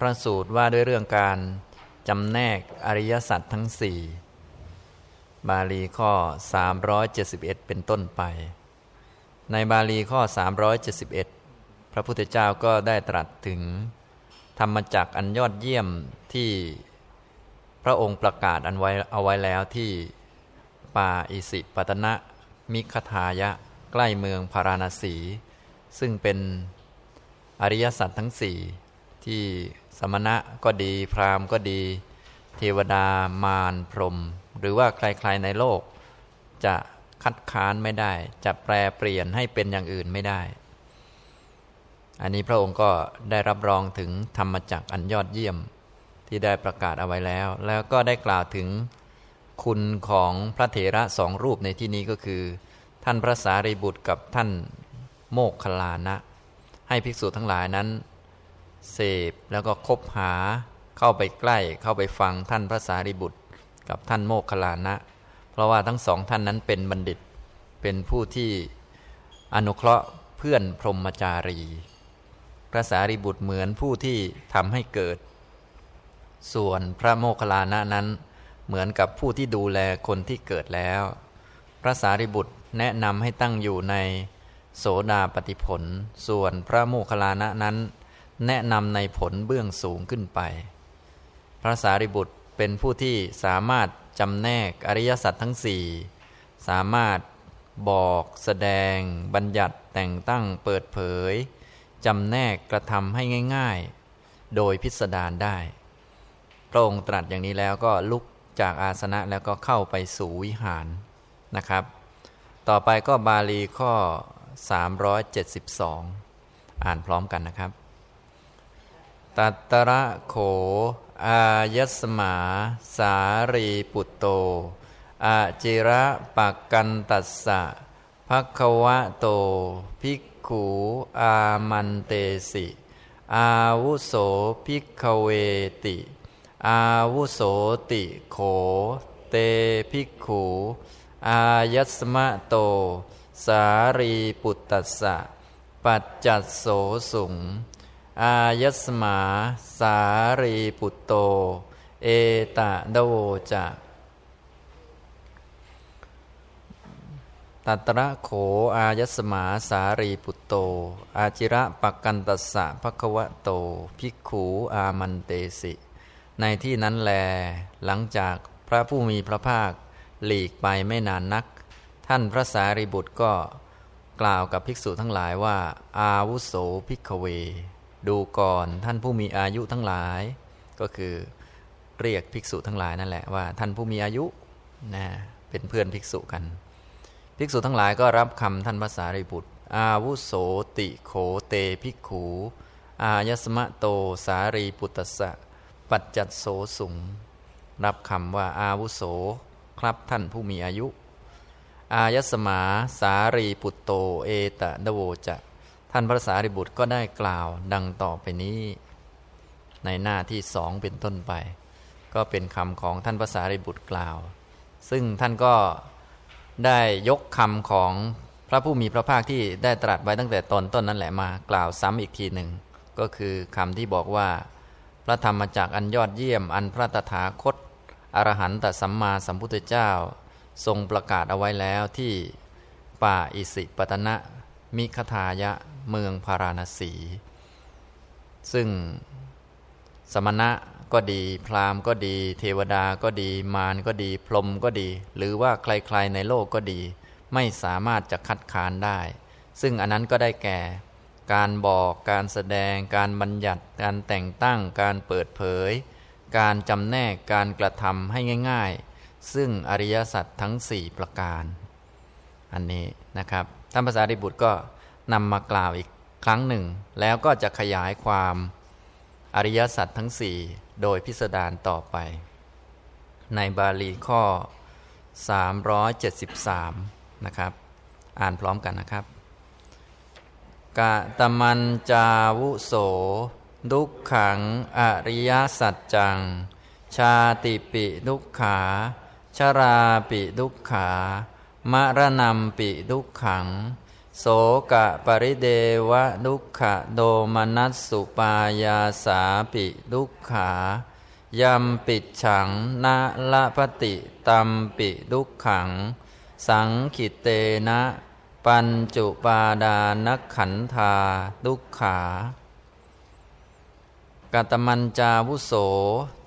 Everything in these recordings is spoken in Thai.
พระสูตรว่าด้วยเรื่องการจำแนกอริยสัจทั้งสี่บาลีข้อ 371 เป็นต้นไป ในบาลีข้อ 371 พระพุทธเจ้าก็ได้ตรัสถึง ธรรมจักอันยอดเยี่ยมที่พระองค์ประกาศอันไว้เอาไว้แล้วที่ป่าอิสิปตนะมิคทายะ ใกล้เมืองพาราณสี ซึ่งเป็นอริยสัจทั้งสี่ที่ สมณะก็ดีพราหมณ์ก็ดี เทวดามารพรหมหรือว่าใครๆในโลก จะคัดค้านไม่ได้ จะแปลเปลี่ยนให้เป็นอย่างอื่นไม่ได้ อันนี้พระองค์ก็ได้รับรองถึงธรรมจักอันยอดเยี่ยมที่ได้ประกาศเอาไว้แล้ว แล้วก็ได้กล่าวถึงคุณของพระเถระสองรูปในที่นี้ก็คือ ท่านพระสารีบุตรกับท่านโมกขลานะ ให้ภิกษุทั้งหลายนั้น เสพแล้วก็คบหาเข้าไปใกล้เข้าไปฟังท่านพระสารีบุตร กับท่านโมกขลานะ เพราะว่าทั้งสองท่านนั้นเป็นบัณฑิต เป็นผู้ที่อนุเคราะห์เพื่อนพรหมจารี พระสารีบุตรเหมือนผู้ที่ทำให้เกิด ส่วนพระโมคคลานะนั้น เหมือนกับผู้ที่ดูแลคนที่เกิดแล้ว พระสารีบุตรแนะนำให้ตั้งอยู่ในโสดาปฏิผล ส่วนพระโมคคลานะนั้น แนะนำในผลเบื้องสูงขึ้นไป พระสารีบุตรเป็นผู้ที่สามารถจำแนกอริยสัจทั้งสี่สามารถบอกแสดง บัญญัติแต่งตั้งเปิดเผยจำแนกกระทำให้ง่าย ๆ โดยพิสดารได้ พระองค์ตรัสอย่างนี้แล้วก็ลุกจากอาสนะแล้วก็เข้าไปสู่วิหารนะครับ ต่อไปก็บาลีข้อ 372 อ่านพร้อมกันนะครับ ตัตระโข อายัสมา สารีปุตโตอาจิระปักกันตัสสะภควะโต ภิกขูอามันเตสิ อาวุโสภิกขเวติ อาวุโสติโข เตภิกขู อายัสมะโต สารีปุตตัสสะ ปัจจัตโสสุง อายสมา สารีปุตโต เอตะโดจะตัตระโขอายสมาสารีปุตโต อาจิระปักกันตัสสะภควะโต ภิกขูอามันเตสิ ในที่นั้นแล หลังจากพระผู้มีพระภาคหลีกไปไม่นานนัก ท่านพระสารีบุตรก็กล่าวกับภิกษุทั้งหลายว่า อาวุโสภิกขเว ดูก่อนท่านผู้มีอายุทั้งหลาย ก็คือเรียกภิกษุทั้งหลายนั่นแหละว่า ท่านผู้มีอายุนะเป็นเพื่อนภิกษุกัน ภิกษุทั้งหลายก็รับคำท่านภาษาริบุตร อาวุโสติโขเตภิกขู อายสมะโตสารีปุตตะปัจจัตโสสุง รับคำว่าอาวุโสครับท่านผู้มีอายุ อายสมาสารีปุตโต เอตะดโวจะ ท่านพระสารีบุตรก็ได้กล่าวดังต่อไปนี้ ในหน้าที่สองเป็นต้นไป ก็เป็นคำของท่านพระสารีบุตรกล่าว ซึ่งท่านก็ได้ยกคำของพระผู้มีพระภาคที่ได้ตรัสไว้ตั้งแต่ตอนต้นนั่นแหละมากล่าวซ้ำอีกทีหนึ่ง ก็คือคำที่บอกว่า พระธรรมจักอันยอดเยี่ยม อันพระตถาคตอรหันตสัมมาสัมพุทธเจ้า ทรงประกาศเอาไว้แล้วที่ป่าอิสิปตนะมิคทายะเมืองพาราณสี ซึ่งสมณะก็ดี พราหมณ์ก็ดี เทวดาก็ดี มารก็ดี พรหมก็ดี หรือว่าใครๆในโลกก็ดี ไม่สามารถจะคัดค้านได้ ซึ่งอันนั้นก็ได้แก่ การบอกการแสดง การบัญญัติ การแต่งตั้ง การเปิดเผย การจำแนกการกระทำให้ง่าย ๆ ซึ่งอริยสัจทั้งสี่ประการ อันนี้นะครับท่านภาษาริบุตรก็ นำมากล่าวอีกครั้งหนึ่ง แล้วก็จะขยายความอริยสัจทั้งสี่โดยพิสดารต่อไป ในบาลีข้อ 373 นะครับ อ่านพร้อมกันนะครับกะตมันจาวุโส ดุขขังอริยสัจจัง ชาติปิดุขขา ชราปิดุขขามรณะปิดุขขัง โสกะปริเดวะดุขะโดมนัสสุปายาสาปิดุขายัมปิดฉังนาละปติตัมปิดุขัง สังขิเตนะ ปัญจุปาดานขันธาดุขากตมันจาวุโส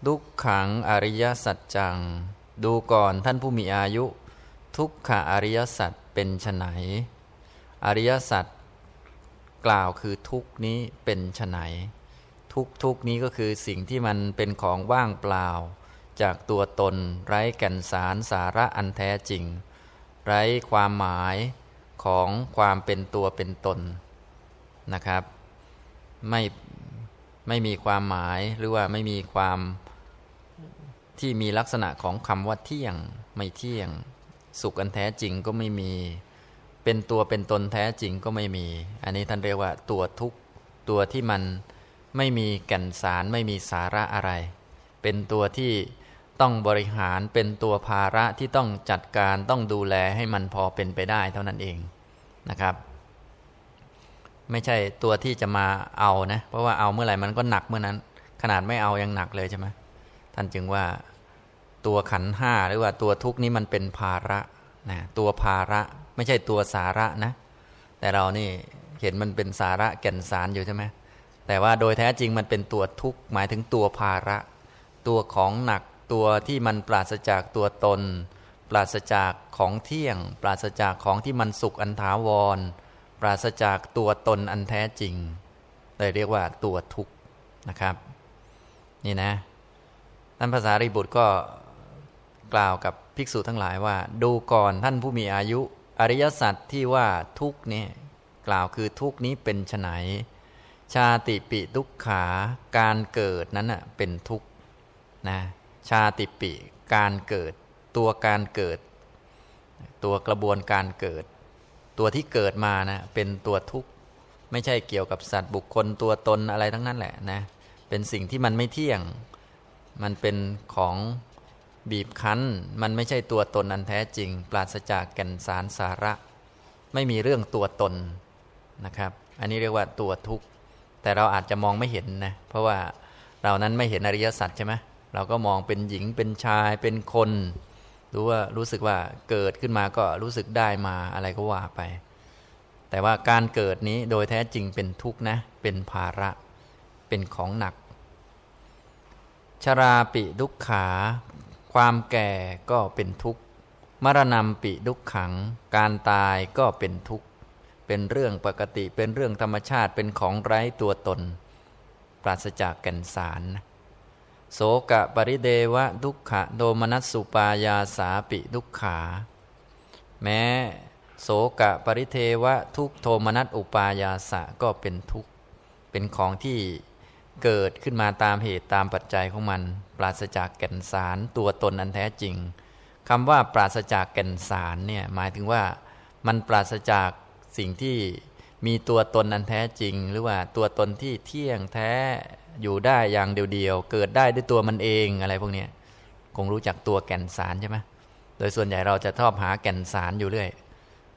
ดุขังอริยสัจจัง ดูก่อนท่านผู้มีอายุ ทุกขะอริยสัจเป็นไฉน อริยสัจกล่าวคือทุกนี้เป็นไฉนทุกทุกนี้ก็คือสิ่งที่มันเป็นของว่างเปล่า จากตัวตน ไร้แก่นสารสาระอันแท้จริง ไร้ความหมายของความเป็นตัวเป็นตนนะครับ ไม่ไม่มีความหมายหรือว่าไม่มีความที่มีลักษณะของคำว่าเที่ยงไม่เที่ยง สุขอันแท้จริงก็ไม่มี เป็นตัวเป็นตนแท้จริงก็ไม่มี อันนี้ท่านเรียกว่าตัวทุกตัวที่มันไม่มีแก่นสารไม่มีสาระอะไร เป็นตัวที่ต้องบริหารเป็นตัวภาระที่ต้องจัดการต้องดูแลให้มันพอเป็นไปได้เท่านั้นเองนะครับ ไม่ใช่ตัวที่จะมาเอานะ เพราะว่าเอาเมื่อไหร่มันก็หนักเมื่อนั้น ขนาดไม่เอายังหนักเลยใช่ไหมท่านจึงว่าตัวขันห้าหรือว่าตัวทุกนี้มันเป็นภาระนะตัวภาระ ไม่ใช่ตัวสาระนะ แต่เรานี่เห็นมันเป็นสาระแก่นสารอยู่ใช่ไหมแต่ว่าโดยแท้จริงมันเป็นตัวทุกข์หมายถึงตัวภาระ ตัวของหนักตัวที่มันปราศจากตัวตน ปราศจากของเที่ยง ปราศจากของที่มันสุขอันถาวร ปราศจากตัวตนอันแท้จริงเลยเรียกว่าตัวทุกข์นะครับ นี่นะท่านภาษาริบุตรก็กล่าวกับภิกษุทั้งหลายว่า ดูก่อนท่านผู้มีอายุ อริยสัจที่ว่าทุกเนี้กล่าวคือทุกนี้เป็นไนชาติปิทุกขาการเกิดนั้นอะเป็นทุกนะชาติปิการเกิด ตัวการเกิด ตัวกระบวนการเกิด ตัวที่เกิดมานะเป็นตัวทุกข์ ไม่ใช่เกี่ยวกับสัตว์บุคคลตัวตนอะไรทั้งนั้นแหละนะเป็นสิ่งที่มันไม่เที่ยง มันเป็นของ บีบคั้น มันไม่ใช่ตัวตนอันแท้จริง ปราศจากแก่นสารสาระ ไม่มีเรื่องตัวตนนะครับ อันนี้เรียกว่าตัวทุกข์ แต่เราอาจจะมองไม่เห็นนะเพราะว่าเรานั้นไม่เห็นอริยสัจใช่ไหมเราก็มองเป็นหญิงเป็นชายเป็นคนรู้ว่ารู้สึกว่าเกิดขึ้นมาก็รู้สึกได้มาอะไรก็ว่าไป แต่ว่าการเกิดนี้โดยแท้จริงเป็นทุกข์นะ เป็นภาระเป็นของหนักชราปิดุขขา ความแก่ก็เป็นทุกข์ มรณะปิดุขขัง การตายก็เป็นทุกข์ เป็นเรื่องปกติ เป็นเรื่องธรรมชาติ เป็นของไร้ตัวตน ปราศจากแก่นสาร โสกะปริเดวะทุกขะโดมนัสสุปายาสาปิทุกขา แม้โสกะปริเทวะทุกโทมนัสอุปายาสะก็เป็นทุกข์ เป็นของที่ เกิดขึ้นมาตามเหตุตามปัจจัยของมัน ปราศจากแก่นสารตัวตนอันแท้จริงคำว่าปราศจากแก่นสารเนี่ยหมายถึงว่ามันปราศจากสิ่งที่มีตัวตนอันแท้จริง หรือว่าตัวตนที่เที่ยงแท้อยู่ได้อย่างเดียวๆเกิดได้ด้วยตัวมันเองอะไรพวกนี้คงรู้จักตัวแก่นสารใช่ไหมโดยส่วนใหญ่เราจะชอบหาแก่นสารอยู่เรื่อย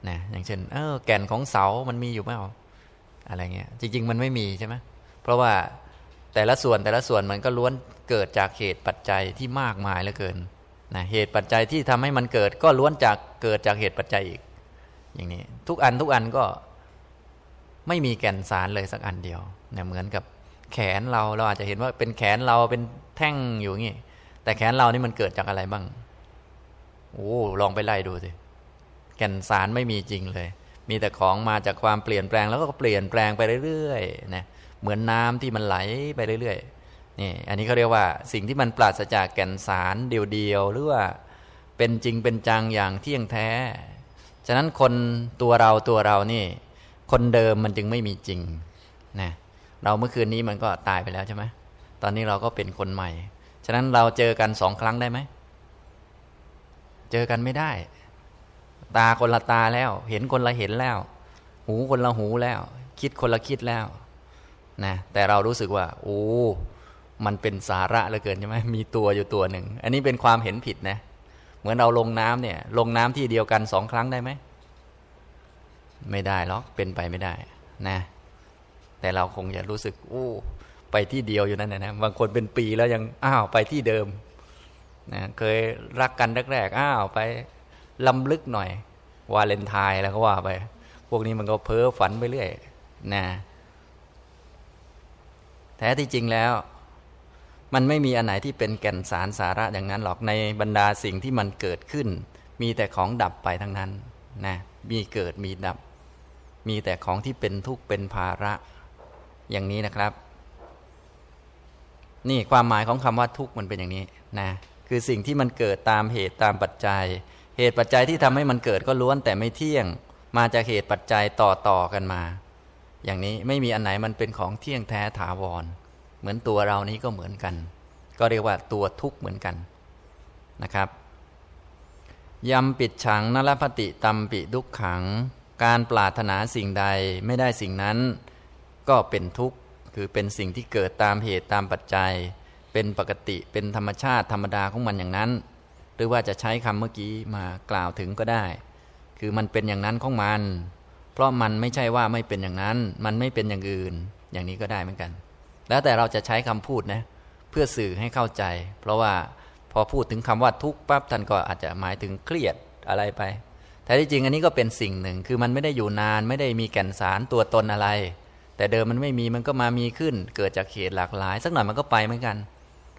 นะอย่างเช่นเออแก่นของเสามันมีอยู่ไหมอะไรเงี้ยจริง ๆ มันไม่มีใช่ไหมเพราะว่า แต่ละส่วนแต่ละส่วนมันก็ล้วนเกิดจากเหตุปัจจัยที่มากมายเหลือเกินนะเหตุปัจจัยที่ทำให้มันเกิดก็ล้วนจากเกิดจากเหตุปัจจัยอีก อย่างนี้ ทุกอันทุกอันก็ไม่มีแก่นสารเลยสักอันเดียวเนี่ยเหมือนกับแขนเราเราอาจจะเห็นว่าเป็นแขนเราเป็นแท่งอยู่งี้แต่แขนเรานี่มันเกิดจากอะไรบ้างโอ้ลองไปไล่ดูสิแก่นสารไม่มีจริงเลย มีแต่ของมาจากความเปลี่ยนแปลงแล้วก็เปลี่ยนแปลงไปเรื่อยๆนะ เหมือนน้ำที่มันไหลไปเรื่อยๆนี่อันนี้เขาเรียกว่าสิ่งที่มันปราศจากแก่นสารเดียวๆหรือว่าเป็นจริงเป็นจังอย่างเที่ยงแท้ ฉะนั้นคนตัวเราตัวเรานี่ คนเดิมมันจึงไม่มีจริงนะเราเมื่อคืนนี้มันก็ตายไปแล้วใช่ไหมตอนนี้เราก็เป็นคนใหม่ ฉะนั้นเราเจอกันสองครั้งได้ไหม เจอกันไม่ได้ ตาคนละตาแล้ว เห็นคนละเห็นแล้ว หูคนละหูแล้ว คิดคนละคิดแล้ว นะแต่เรารู้สึกว่า โอ้ มันเป็นสาระเหลือเกินใช่ไหมมีตัวอยู่ตัวหนึ่ง อันนี้เป็นความเห็นผิดนะ เหมือนเราลงน้ำเนี่ย ลงน้ำที่เดียวกันสองครั้งได้ไหม ไม่ได้หรอกเป็นไปไม่ได้นะ แต่เราคงจะรู้สึก โอ้ไปที่เดียวอยู่นั่นนะบางคนเป็นปีแล้วยังอ้าวไปที่เดิมนะเคยรักกันแรกๆอ้าวไปลำลึกหน่อย วาเลนไทน์แล้วก็ว่าไป พวกนี้มันก็เพ้อฝันไปเรื่อยนะ แท้ที่จริงแล้ว มันไม่มีอันไหนที่เป็นแก่นสารสาระอย่างนั้นหรอกในบรรดาสิ่งที่มันเกิดขึ้น มีแต่ของดับไปทั้งนั้นนะมีเกิดมีดับ มีแต่ของที่เป็นทุกข์เป็นภาระอย่างนี้นะครับ นี่ความหมายของคำว่าทุกข์มันเป็นอย่างนี้นะคือสิ่งที่มันเกิดตามเหตุตามปัจจัย เหตุปัจจัยที่ทำให้มันเกิดก็ล้วนแต่ไม่เที่ยง มาจากเหตุปัจจัยต่อต่อกันมา อย่างนี้ไม่มีอันไหนมันเป็นของเที่ยงแท้ถาวร เหมือนตัวเรานี้ก็เหมือนกัน ก็เรียกว่าตัวทุกข์เหมือนกันนะครับยำปิดฉังนรพติตัมปิดุขขัง การปรารถนาสิ่งใดไม่ได้สิ่งนั้นก็เป็นทุกข์คือเป็นสิ่งที่เกิดตามเหตุตามปัจจัย เป็นปกติเป็นธรรมชาติธรรมดาของมันอย่างนั้น หรือว่าจะใช้คำเมื่อกี้มากล่าวถึงก็ได้ คือมันเป็นอย่างนั้นของมัน เพราะมันไม่ใช่ว่าไม่เป็นอย่างนั้น มันไม่เป็นอย่างอื่น อย่างนี้ก็ได้เหมือนกัน แล้วแต่เราจะใช้คำพูดนะ เพื่อสื่อให้เข้าใจ เพราะว่าพอพูดถึงคำว่าทุกข์ปั๊บท่านก็อาจจะหมายถึงเครียดอะไรไป แต่ที่จริงอันนี้ก็เป็นสิ่งหนึ่ง คือมันไม่ได้อยู่นาน ไม่ได้มีแก่นสารตัวตนอะไร แต่เดิมมันไม่มีมันก็มามีขึ้น เกิดจากเหตุหลากหลาย สักหน่อยมันก็ไปเหมือนกัน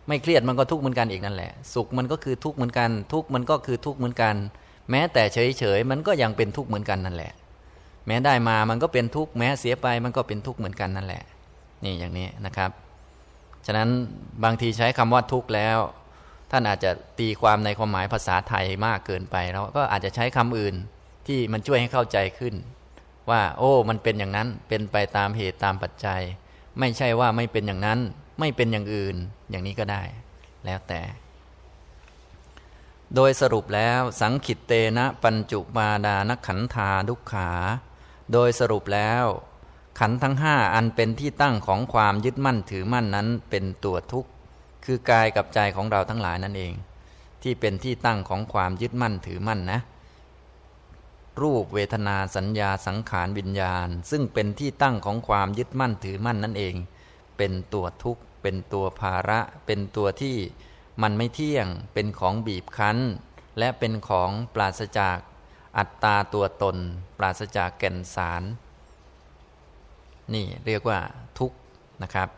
ไม่เครียดมันก็ทุกข์เหมือนกันอีกนั่นแหละ สุขมันก็คือทุกข์เหมือนกัน ทุกข์มันก็คือทุกข์เหมือนกัน แม้แต่เฉยเฉยมันก็ยังเป็นทุกข์เหมือนกันนั่นแหละ แม้ได้มามันก็เป็นทุกข์แม้เสียไปมันก็เป็นทุกข์เหมือนกันนั่นแหละ นี่อย่างนี้นะครับ ฉะนั้นบางทีใช้คำว่าทุกข์แล้ว ท่านอาจจะตีความในความหมายภาษาไทยมากเกินไปแล้วก็อาจจะใช้คำอื่นที่มันช่วยให้เข้าใจขึ้น ว่า โอ้ มันเป็นอย่างนั้นเป็นไปตามเหตุตามปัจจัย ไม่ใช่ว่าไม่เป็นอย่างนั้น ไม่เป็นอย่างอื่น อย่างนี้ก็ได้ แล้วแต่ โดยสรุปแล้วสังขิตเตนะปัญจุมาดานขันธาดุขา โดยสรุปแล้ว ขันทั้งห้าอันเป็นที่ตั้งของความยึดมั่นถือมั่นนั้นเป็นตัวทุกข์ คือกายกับใจของเราทั้งหลายนั่นเอง ที่เป็นที่ตั้งของความยึดมั่นถือมั่นนะ รูปเวทนาสัญญาสังขารวิญญาณ ซึ่งเป็นที่ตั้งของความยึดมั่นถือมั่นนั่นเอง เป็นตัวทุกข์ เป็นตัวภาระ เป็นตัวที่มันไม่เที่ยง เป็นของบีบคั้น และเป็นของปราศจาก อัตตาตัวตน ปราศจากแก่นสาร นี่เรียกว่าทุกข์นะครับ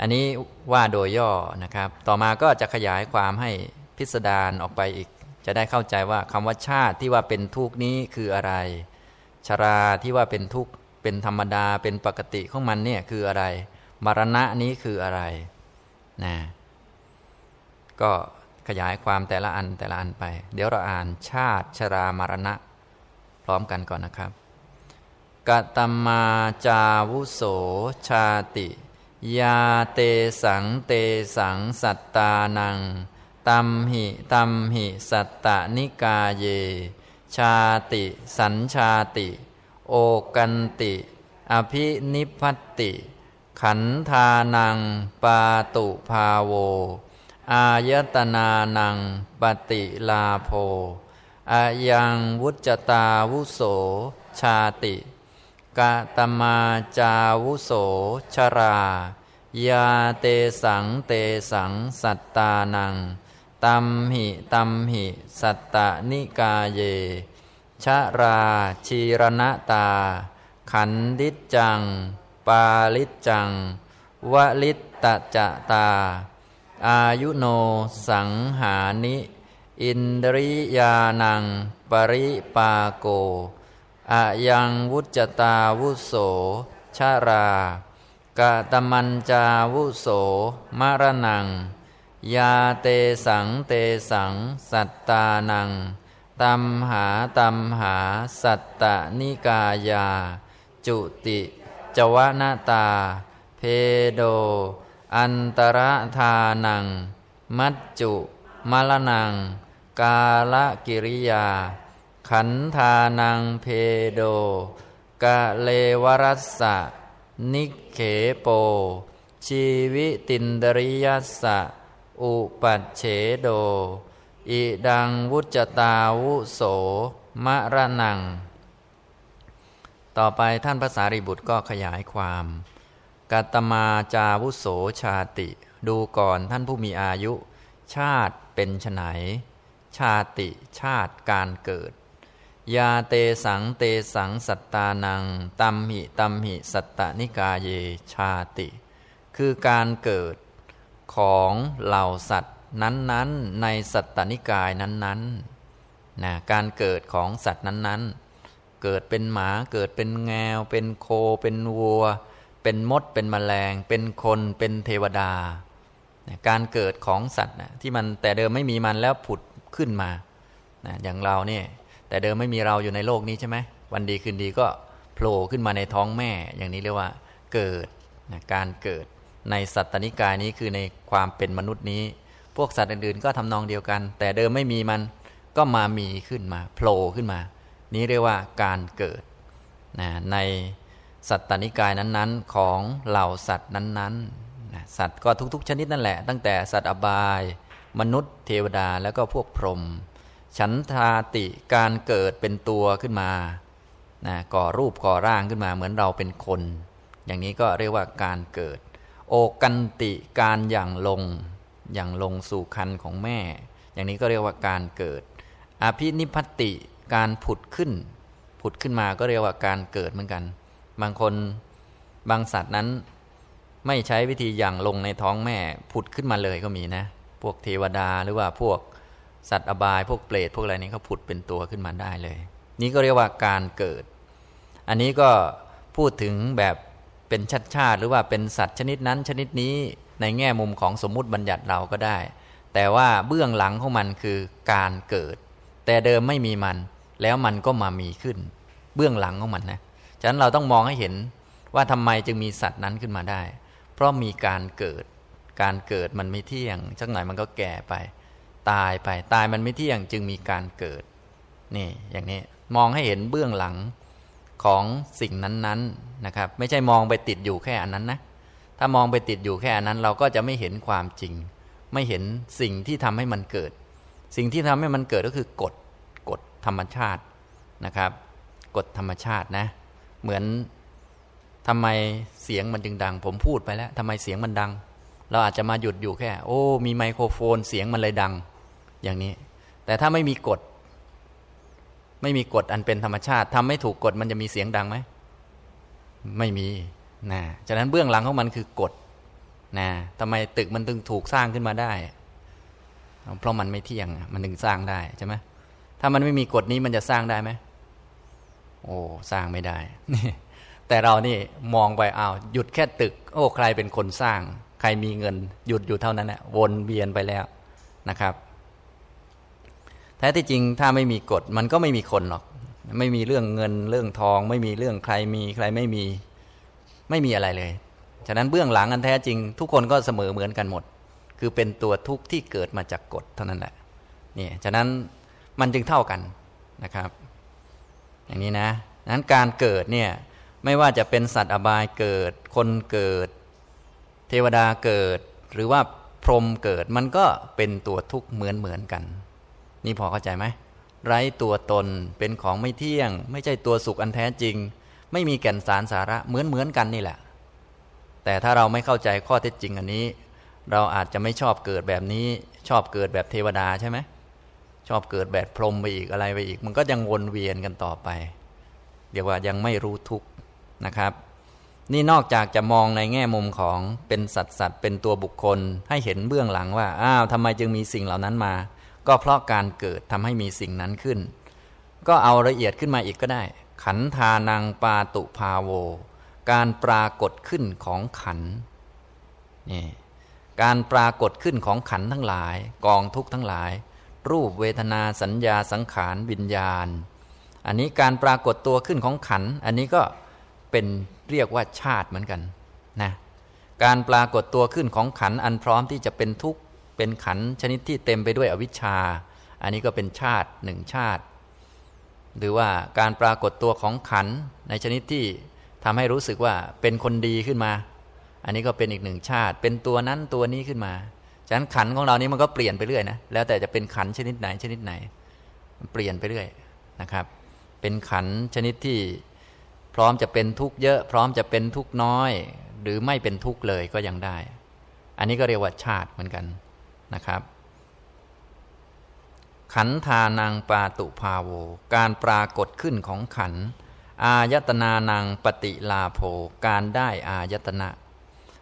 อันนี้ว่าโดยย่อนะครับ ต่อมาก็จะขยายความให้พิสดารออกไปอีก จะได้เข้าใจว่าคำว่าชาติที่ว่าเป็นทุกข์นี้คืออะไร ชราที่ว่าเป็นทุกข์เป็นธรรมดาเป็นปกติของมันเนี่ยคืออะไร มรณะนี้คืออะไรนะก็ ขยายความแต่ละอันแต่ละอันไป เดี๋ยวเราอ่านชาติชรามรณะ พร้อมกันก่อนนะครับกตมาจาวุโสชาติ ยาเตสังเตสังสัตตานังตัมหิตัมหิสัตตนิกาเย ชาติ สัญชาติ โอกันติ อภินิพัตติ ขันธานัง ปาตุภาโว อายตนานังปฏิลาโภอายังวุจตาวุโสชาติกะตมาจาวุโสชรา ยาเตสังเตสังสัตตานังตัมหิตัมหิสัตตนิกาเย ชราชีรณตา ขันดิจัง ปาลิจจัง วลิตตจะตา อายุโนสังหานิ อินทริยานัง ปริปาโกอะยังวุจจะตาวุโสชะรากะตะมัญจาวุโส มะระณัง ยาเตสังเตสัง สัตตานังตัมหาตัมหา สัตตนิกายา จุติ จวนาตา เพโด อันตรธานัง มัจจุมลนัง กาลกิริยา ขันธานังเพโด กะเลวรัสสะ นิเขโป ชีวิตินดริยัสสะ อุปัชเฉโด อิดังวุจตาวุโสมะระนัง ต่อไปท่านภาษาริบุตรก็ขยายความ กัตมาจาวุโสชาติ ดูก่อนท่านผู้มีอายุ ชาติเป็นไฉนชาติชาติการเกิด ยาเตสังเตสังสัตตานังตัมหิตัมหิสัตตนิกาเยชาติ คือการเกิดของเหล่าสัตว์นั้นๆ ในสัตตนิกายนั้นๆนะการเกิดของสัตว์นั้นๆ เกิดเป็นหมาเกิดเป็นแงว เป็นโคเป็นวัว เป็นมดเป็นแมลง เป็นคนเป็นเทวดา การเกิดของสัตว์นะที่มันแต่เดิมไม่มีมันแล้วผุดขึ้นมานะอย่างเราเนี่ยแต่เดิมไม่มีเราอยู่ในโลกนี้ใช่ไหมวันดีคืนดีก็โผล่ขึ้นมาในท้องแม่อย่างนี้เรียกว่าเกิดนะการเกิดในสัตตนิกายนี้คือในความเป็นมนุษย์นี้ พวกสัตว์อื่นๆ ก็ทำนองเดียวกัน แต่เดิมไม่มีมันก็มามีขึ้นมาโผล่ขึ้นมา นี้เรียกว่าการเกิดนะใน สัตตนิกายนั้นๆ ของเหล่าสัตว์นั้นๆ สัตว์ก็ทุกๆ ชนิดนั่นแหละ ตั้งแต่สัตว์อบาย มนุษย์ เทวดาแล้วก็พวกพรหมฉันทาติการเกิดเป็นตัวขึ้นมานะก่อรูปก่อร่างขึ้นมาเหมือนเราเป็นคน อย่างนี้ก็เรียกว่าการเกิด โอกันติการอย่างลงอย่างลงสู่คันของแม่ อย่างนี้ก็เรียกว่าการเกิด อภินิพัติการผุดขึ้น ผุดขึ้นมาก็เรียกว่าการเกิดเหมือนกัน บางคนบางสัตว์นั้น ไม่ใช้วิธีอย่างลงในท้องแม่ผุดขึ้นมาเลยก็มีนะ พวกเทวดาหรือว่าพวกสัตว์อบาย พวกเปรตพวกอะไรนี้เขาผุดเป็นตัวขึ้นมาได้เลย นี่ก็เรียกว่าการเกิด อันนี้ก็พูดถึงแบบเป็นชาติชาติ หรือว่าเป็นสัตว์ชนิดนั้นชนิดนี้ในแง่มุมของสมมุติบัญญัติเราก็ได้ แต่ว่าเบื้องหลังของมันคือการเกิด แต่เดิมไม่มีมัน แล้วมันก็มามีขึ้น เบื้องหลังของมันนะ ฉะนั้นเราต้องมองให้เห็นว่าทำไมจึงมีสัตว์นั้นขึ้นมาได้ เพราะมีการเกิด การเกิดมันไม่เที่ยงสักหน่อยมันก็แก่ไป ตายไปตายมันไม่เที่ยงจึงมีการเกิดนี่อย่างนี้มองให้เห็นเบื้องหลังของสิ่งนั้นๆนนะครับ ไม่ใช่มองไปติดอยู่แค่อันนั้นนะถ้ามองไปติดอยู่แค่อันนั้น เราก็จะไม่เห็นความจริง ไม่เห็นสิ่งที่ทำให้มันเกิด สิ่งที่ทำให้มันเกิดก็คือกฎกฎธรรมชาตินะครับกฎธรรมชาตินะ เหมือนทำไมเสียงมันจึงดัง ผมพูดไปแล้วทำไมเสียงมันดัง เราอาจจะมาหยุดอยู่แค่ โอ้ มีไมโครโฟนเสียงมันเลยดัง อย่างนี้ แต่ถ้าไม่มีกฎ ไม่มีกฎอันเป็นธรรมชาติทำไม่ถูกกฎมันจะมีเสียงดังไหมไม่มีนะฉะนั้นเบื้องหลังของมันคือกฎนะทำไมตึกมันถึงถูกสร้างขึ้นมาได้ เพราะมันไม่เที่ยงมันถึงสร้างได้ใช่ไหมถ้ามันไม่มีกฎนี้มันจะสร้างได้ไหม โอ้สร้างไม่ได้แต่เรานี่มองไปอ้าวหยุดแค่ตึก โอ้ใครเป็นคนสร้าง ใครมีเงิน หยุดอยู่เท่านั้นแหละวนเวียนไปแล้วนะครับแท้ที่จริงถ้าไม่มีกฎมันก็ไม่มีคนหรอก ไม่มีเรื่องเงินเรื่องทอง ไม่มีเรื่องใครมีใครไม่มีไม่มีอะไรเลย ฉะนั้นเบื้องหลังอันแท้จริง ทุกคนก็เสมอเหมือนกันหมด คือเป็นตัวทุกข์ที่เกิดมาจากกฎเท่านั้นแหละนี่ฉะนั้นมันจึงเท่ากันนะครับ อย่างนี้นะนั้นการเกิดเนี่ยไม่ว่าจะเป็นสัตว์อบายเกิด คนเกิด เทวดาเกิด หรือว่าพรหมเกิดมันก็เป็นตัวทุกข์เหมือนเหมือนกัน นี่พอเข้าใจไหมไร้ตัวตนเป็นของไม่เที่ยง ไม่ใช่ตัวสุขอันแท้จริง ไม่มีแก่นสารสาระเหมือนเหมือนกันนี่แหละ แต่ถ้าเราไม่เข้าใจข้อเท็จจริงอันนี้ เราอาจจะไม่ชอบเกิดแบบนี้ชอบเกิดแบบเทวดาใช่ไหม ชอบเกิดแบบพรมไปอีกอะไรไปอีก มันก็ยังวนเวียนกันต่อไปเดี๋ยวว่ายังไม่รู้ทุกนะครับ นี่นอกจากจะมองในแง่มุมของเป็นสัตว์สัตว์เป็นตัวบุคคลให้เห็นเบื้องหลังว่าอ้าวทำไมจึงมีสิ่งเหล่านั้นมา ก็เพราะการเกิดทำให้มีสิ่งนั้นขึ้น ก็เอาละเอียดขึ้นมาอีกก็ได้ ขันธานังปาตุภาโว การปรากฏขึ้นของขันนี่การปรากฏขึ้นของขันทั้งหลาย กองทุกทั้งหลาย รูปเวทนาสัญญาสังขารวิญญาณ อันนี้การปรากฏตัวขึ้นของขัน อันนี้ก็เป็นเรียกว่าชาติเหมือนกันนะการปรากฏตัวขึ้นของขันอันพร้อมที่จะเป็นทุกข์เป็นขันชนิดที่เต็มไปด้วยอวิชชา อันนี้ก็เป็นชาติหนึ่งชาติ หรือว่าการปรากฏตัวของขันในชนิดที่ทำให้รู้สึกว่าเป็นคนดีขึ้นมา อันนี้ก็เป็นอีกหนึ่งชาติ เป็นตัวนั้นตัวนี้ขึ้นมา ฉะนั้นขันของเรานี้มันก็เปลี่ยนไปเรื่อยนะแล้วแต่จะเป็นขันชนิดไหนชนิดไหน เปลี่ยนไปเรื่อยนะครับ เป็นขันชนิดที่พร้อมจะเป็นทุกข์เยอะ พร้อมจะเป็นทุกข์น้อย หรือไม่เป็นทุกข์เลยก็ยังได้ อันนี้ก็เรียกว่าชาติเหมือนกันนะครับ ขันธานังปาตุภาโว การปรากฏขึ้นของขัน อายตนานังปฏิลาโภ การได้อายตนะ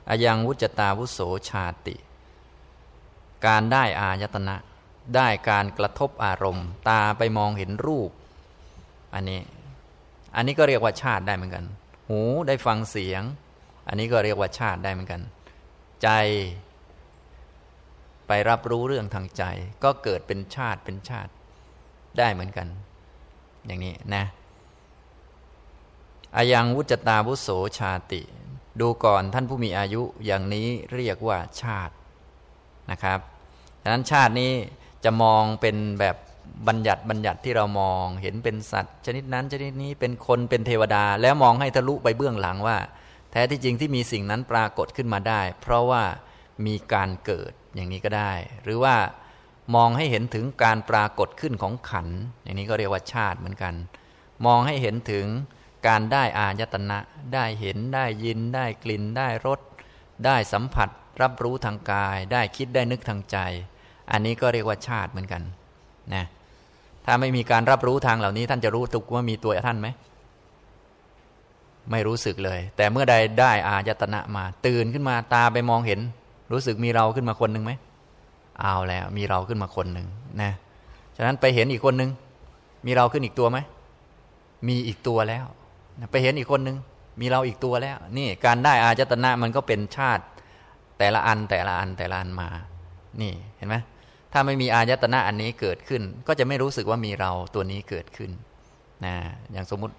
อยังวุจตาวุโสชาติ การได้อายตนะ ได้การกระทบอารมณ์ ตาไปมองเห็นรูป อันนี้ อันนี้ก็เรียกว่าชาติได้เหมือนกัน หูได้ฟังเสียง อันนี้ก็เรียกว่าชาติได้เหมือนกัน ใจ ไปรับรู้เรื่องทางใจ ก็เกิดเป็นชาติเป็นชาติได้เหมือนกัน อย่างนี้นะอายังวุจตาวุโสชาติ ดูก่อนท่านผู้มีอายุอย่างนี้เรียกว่าชาตินะครับ ดังนั้นชาตินี้จะมองเป็นแบบบัญญัติบัญญัติที่เรามองเห็นเป็นสัตว์ ชนิดนั้นชนิดนี้เป็นคนเป็นเทวดา แล้วมองให้ทะลุไปเบื้องหลังว่า แท้ที่จริงที่มีสิ่งนั้นปรากฏขึ้นมาได้ เพราะว่ามีการเกิดอย่างนี้ก็ได้ หรือว่ามองให้เห็นถึงการปรากฏขึ้นของขัน อย่างนี้ก็เรียกว่าชาติเหมือนกัน มองให้เห็นถึงการได้อายตนะ ได้เห็นได้ยินได้กลิ่นได้รสได้สัมผัส รับรู้ทางกาย ได้คิดได้นึกทางใจ อันนี้ก็เรียกว่าชาติเหมือนกันนะถ้าไม่มีการรับรู้ทางเหล่านี้ ท่านจะรู้ตุกว่ามีตัวท่านไหมไม่รู้สึกเลย แต่เมื่อใดได้อายตนะมา ตื่นขึ้นมาตาไปมองเห็น รู้สึกมีเราขึ้นมาคนหนึ่งไหมเอาแล้วมีเราขึ้นมาคนหนึ่งนะฉะนั้นไปเห็นอีกคนหนึ่งมีเราขึ้นอีกตัวไหมมีอีกตัวแล้ว ไปเห็นอีกคนหนึ่งมีเราอีกตัวแล้ว นี่การได้อาจตนะมันก็เป็นชาติ แต่ละอันแต่ละอันแต่ละอันมา นี่เห็นไหม ถ้าไม่มีอายตนะอันนี้เกิดขึ้น ก็จะไม่รู้สึกว่ามีเราตัวนี้เกิดขึ้นนะอย่างสมมุติ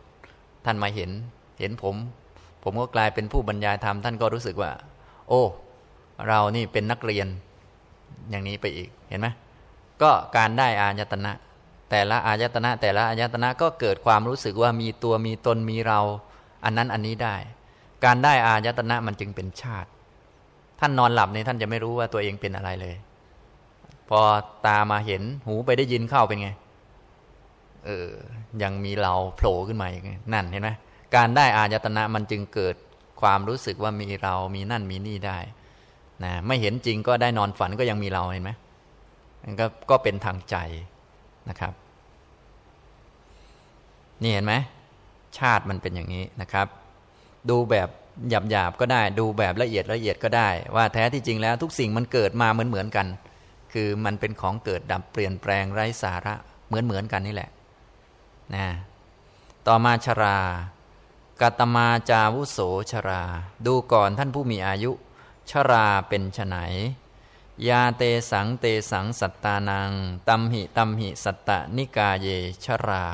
ท่านมาเห็น เห็นผม ผมก็กลายเป็นผู้บรรยายธรรมท่านก็รู้สึกว่า โอ้ เรานี่เป็นนักเรียนอย่างนี้ไปอีกเห็นไหมก็การได้อายตนะ แต่ละอายตนะ แต่ละอายตนะก็เกิดความรู้สึกว่ามีตัวมีตนมีเรา อันนั้นอันนี้ได้ การได้อายตนะมันจึงเป็นชาติ ท่านนอนหลับนี่ท่านจะไม่รู้ว่าตัวเองเป็นอะไรเลย อตามาเห็นหูไปได้ยินเข้าเป็นไง เออ ยังมีเราโผล่ขึ้นมาอย่างนั่นเห็นไหมการได้อายตนะมันจึงเกิดความรู้สึกว่ามีเรามีนั่นมีนี่ได้นะไม่เห็นจริงก็ได้นอนฝันก็ยังมีเราเห็นไหมก็ก็เป็นทางใจนะครับ นี่เห็นไหมชาติมันเป็นอย่างนี้นะครับ ดูแบบหยาบหยาบก็ได้ ดูแบบละเอียดละเอียดก็ได้ ว่าแท้ที่จริงแล้วทุกสิ่งมันเกิดมาเหมือนเหมือนกัน คือมันเป็นของเกิดดับเปลี่ยนแปลงไร้สาระเหมือนเหมือนกันนี่แหละนะต่อมาชรากัตมาจาวุโสชรา ดูก่อนท่านผู้มีอายุ ชราเป็นไฉนยาเตสังเตสังสัตตานังตัมหิตัมหิสัตตนิกาเยชรา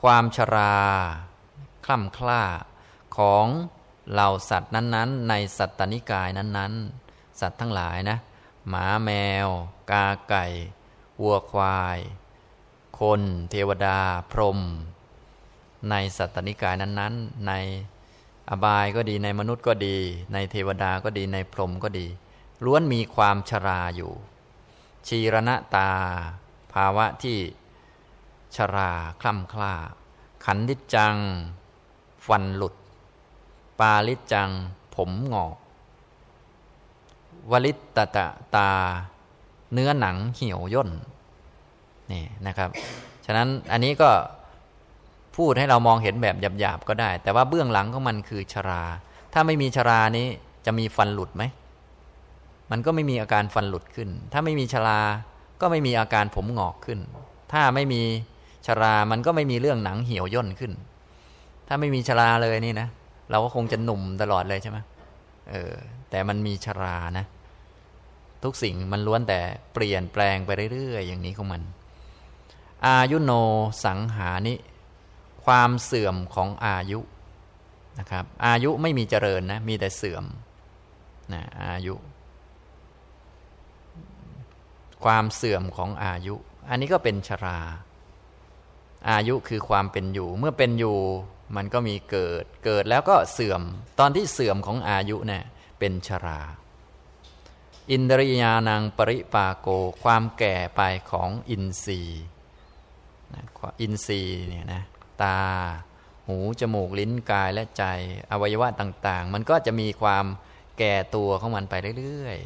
ความชรา คล่ำคล้าของเหล่าสัตว์นั้นๆ ในสัตตนิกายนั้น ๆ สัตว์ทั้งหลายนะ หมาแมว กาไก่วัวควาย คน เทวดา พรหมในสัตตนิกายนั้นๆ ในอบายก็ดีในมนุษย์ก็ดี ในเทวดาก็ดีในพรหมก็ดี ล้วนมีความชราอยู่ ชีรณะตา ภาวะที่ชราคล่ำคล้าขันธิจัง ฟันหลุด ปาลิจัง ผมงอก วลิตตะตะตา เนื้อหนังเหี่ยวย่นนี่นะครับ ฉะนั้นอันนี้ก็พูดให้เรามองเห็นแบบหยาบๆก็ได้ แต่ว่าเบื้องหลังของมันคือชรา ถ้าไม่มีชรานี้จะมีฟันหลุดไหม มันก็ไม่มีอาการฟันหลุดขึ้น ถ้าไม่มีชรา ก็ไม่มีอาการผมงอกขึ้น ถ้าไม่มีชรา มันก็ไม่มีเรื่องหนังเหี่ยวย่นขึ้น ถ้าไม่มีชราเลยนี่นะ เราก็คงจะหนุ่มตลอดเลยใช่ไหมเออ แต่มันมีชรานะ ทุกสิ่งมันล้วนแต่เปลี่ยนแปลงไปเรื่อยๆอย่างนี้ของมัน อายุโนสังหานิ ความเสื่อมของอายุนะครับ อายุไม่มีเจริญนะ มีแต่เสื่อมนะอายุ ความเสื่อมของอายุ อันนี้ก็เป็นชรา อายุคือความเป็นอยู่ เมื่อเป็นอยู่มันก็มีเกิด เกิดแล้วก็เสื่อม ตอนที่เสื่อมของอายุเนี่ย เป็นชรา อินทริยานังปริปาโกความแก่ไปของอินทรีย์อินทรีย์เนี่ยนะตาหหู จมูก ลิ้นกายและใจ อวัยวะต่าง ๆ มันก็จะมีความแก่ตัวของมันไปเรื่อย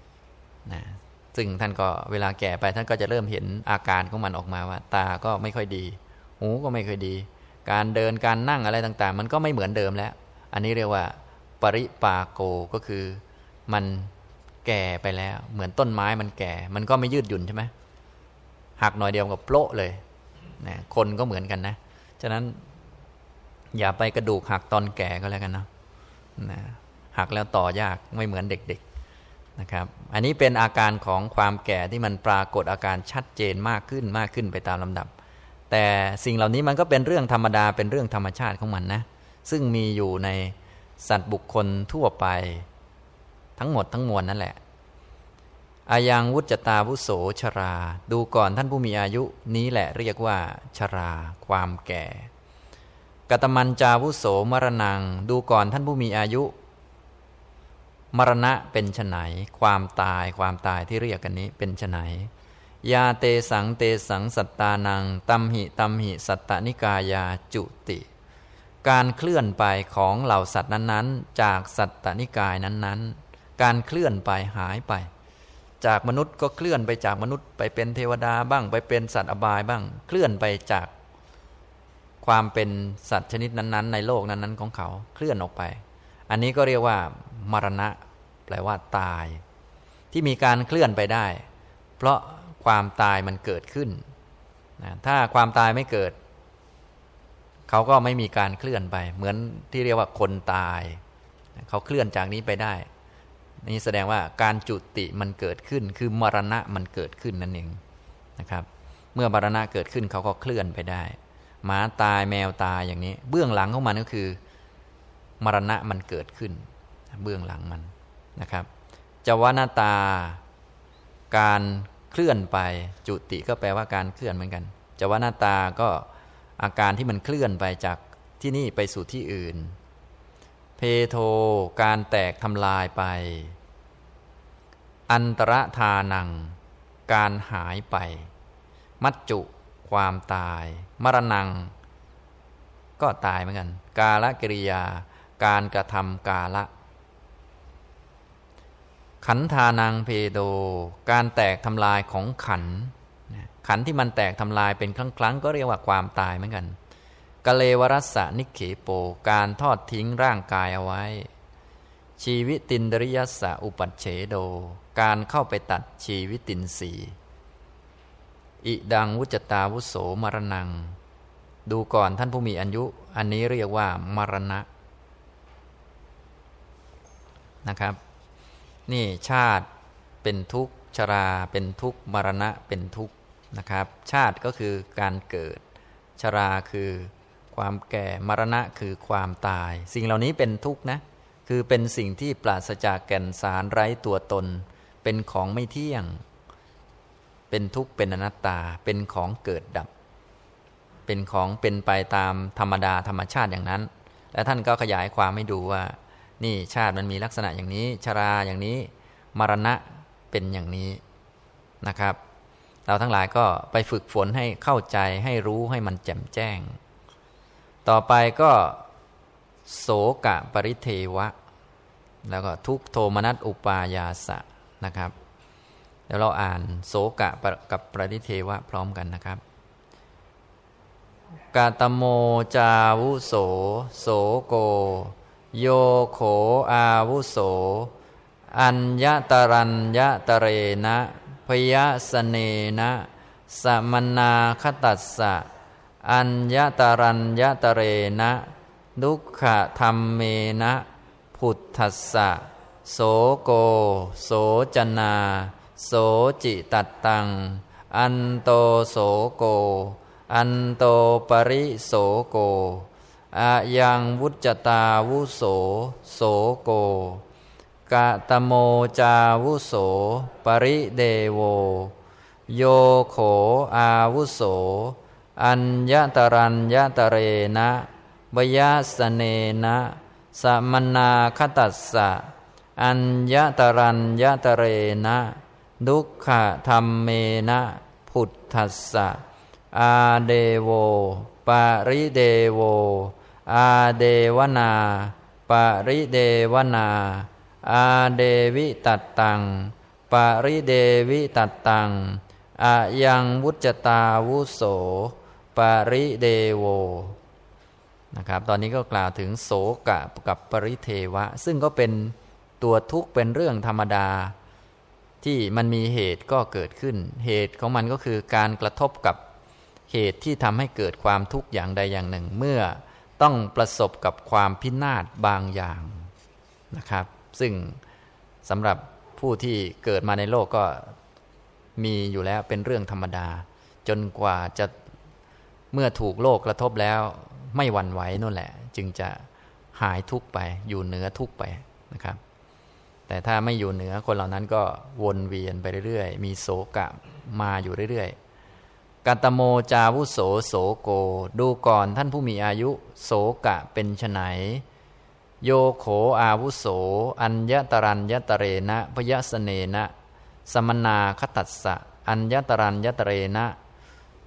ๆนะซึ่งท่านก็เวลาแก่ไปท่านก็จะเริ่มเห็นอาการของมันออกมาว่า ตาก็ไม่ค่อยดี หูก็ไม่ค่อยดี การเดินการนั่งอะไรต่าง ๆ มันก็ไม่เหมือนเดิมแล้ว อันนี้เรียกว่า ปริปาโกก็คือมันแก่ไปแล้ว เหมือนต้นไม้มันแก่ มันก็ไม่ยืดหยุ่นใช่ไหมหักหน่อยเดียวกับโปะเลยนะคนก็เหมือนกันนะฉะนั้นอย่าไปกระดูกหักตอนแก่ก็แล้วกันนะนะหักแล้วต่อยากไม่เหมือนเด็กๆนะครับ อันนี้เป็นอาการของความแก่ที่มันปรากฏอาการชัดเจนมากขึ้นมากขึ้นไปตามลำดับ แต่สิ่งเหล่านี้มันก็เป็นเรื่องธรรมดาเป็นเรื่องธรรมชาติของมันนะซึ่งมีอยู่ใน สัตว์บุคคลทั่วไป ทั้งหมดทั้งมวลนั่นแหละอายังวุจตาวุโสชรา ดูก่อนท่านผู้มีอายุนี้แหละเรียกว่า ชรา ความแก่ กตมันจาวุโสมรณัง ดูก่อนท่านผู้มีอายุ มรณะเป็นไฉนความตายความตายที่เรียกกันนี้เป็นไฉนยาเตสังเตสังสัตตานังตัมหิตัมหิสัตตนิกายาจุติ การเคลื่อนไปของเหล่าสัตว์นั้นๆ จากสัตตนิกายนั้นๆ การเคลื่อนไปหายไป จากมนุษย์ก็เคลื่อนไปจากมนุษย์ไปเป็นเทวดาบ้างไปเป็นสัตว์อบายบ้าง เคลื่อนไปจากความเป็นสัตว์ชนิดนั้นๆ ในโลกนั้นๆ ของเขาเคลื่อนออกไป อันนี้ก็เรียกว่ามรณะ แปลว่าตาย ที่มีการเคลื่อนไปได้ เพราะความตายมันเกิดขึ้น ถ้าความตายไม่เกิด เขาก็ไม่มีการเคลื่อนไป เหมือนที่เรียกว่าคนตาย เขาเคลื่อนจากนี้ไปได้ นี่แสดงว่าการจุติมันเกิดขึ้น คือมรณะมันเกิดขึ้นนั่นเองนะครับ เมื่อมรณะเกิดขึ้นเขาก็เคลื่อนไปได้หมาตายแมวตายอย่างนี้ เบื้องหลังของมันก็คือ มรณะมันเกิดขึ้น เบื้องหลังมันนะครับจวนาตา การเคลื่อนไปจุติก็แปลว่าการเคลื่อนเหมือนกันจวนาตาก็ อาการที่มันเคลื่อนไปจากที่นี่ไปสู่ที่อื่น เพโทการแตกทำลายไป อันตรธานัง การหายไป มัจจุ ความตาย มรณัง ก็ตายเหมือนกัน กาลกิริยา การกระทำกาละ ขันธานังเพโด การแตกทำลายของขัน ขันที่มันแตกทำลายเป็นครั้งครั้งก็เรียกว่าความตายเหมือนกันกเลวรัสนิเขโปการทอดทิ้งร่างกายเอาไว้ ชีวิตินดริยัสอุปัชเฉโด การเข้าไปตัดชีวิตินสีอิดังวุจตาวุโสมรณัง ดูก่อนท่านผู้มีอายุ อันนี้เรียกว่ามรณะนะครับ นี่ชาติเป็นทุกข์ชราเป็นทุกข์มรณะเป็นทุกข์ นะครับ ชาติก็คือการเกิด ชราคือความแก่ มรณะคือความตาย สิ่งเหล่านี้เป็นทุกข์นะ คือเป็นสิ่งที่ปราศจากแก่นสารไร้ตัวตน เป็นของไม่เที่ยง เป็นทุกข์เป็นอนัตตา เป็นของเกิดดับ เป็นของเป็นไปตามธรรมดาธรรมชาติอย่างนั้น และท่านก็ขยายความให้ดูว่า นี่ชาติมันมีลักษณะอย่างนี้ ชราอย่างนี้ มรณะเป็นอย่างนี้นะครับ เราทั้งหลายก็ไปฝึกฝนให้เข้าใจให้รู้ให้มันแจ่มแจ้ง ต่อไปก็ โสกะปริเทวะ แล้วก็ทุกโทมนัสอุปายาสะนะครับ เดี๋ยวเราอ่านโสกะกับปริเทวะพร้อมกันนะครับกาตโมจาวุโส โสโก โยโขอาวุโส อัญญตรัญญตเรนะ ยสเนนะสมนาคตัสสะ อัญญตรัญญตเรนะ ดุขะธรรมเมนะพุทธัสสะ โสโก โสจนา โสจิตัตตัง อันโตโสโก อันโตปริโสโกอายังวุจตาวุโส โสโก กะตโมจาวุโส ปริเดโว โยโขอาวุโส อัญญตรัญญตเรนะบยาสเนนะสมนาคตัสสะ อัญญตรัญญตเรนะ ทุกขธัมเมนะ ผุฏฐัสสะ อาเทโว ปริเทโว อาเทวนา ปริเทวนา อาเทวิตัตตัง ปริเทวิตัตตังอะยังวุจจะตาวุโส ปริเทโวนะครับ ตอนนี้ก็กล่าวถึงโสกะกับปริเทวะ ซึ่งก็เป็นตัวทุกข์เป็นเรื่องธรรมดา ที่มันมีเหตุก็เกิดขึ้น เหตุของมันก็คือการกระทบกับเหตุที่ทำให้เกิดความทุกข์อย่างใดอย่างหนึ่ง เมื่อต้องประสบกับความพินาศบางอย่างนะครับ ซึ่งสำหรับผู้ที่เกิดมาในโลกก็มีอยู่แล้วเป็นเรื่องธรรมดา จนกว่าจะเมื่อถูกโลกกระทบแล้ว ไม่หวั่นไหวนั่นแหละ จึงจะหายทุกไป อยู่เหนือทุกไปนะครับ แต่ถ้าไม่อยู่เหนือคนเหล่านั้นก็วนเวียนไปเรื่อยๆ มีโศกะมาอยู่เรื่อยๆกัตโมจาวุโสโสโก ดูก่อนท่านผู้มีอายุ โศกะเป็นไฉน โยโขอาวุโส อัญญตรัญญตเรนะพยสเนนะ สมนาคตัสสะ อัญญตรัญญตเรนะ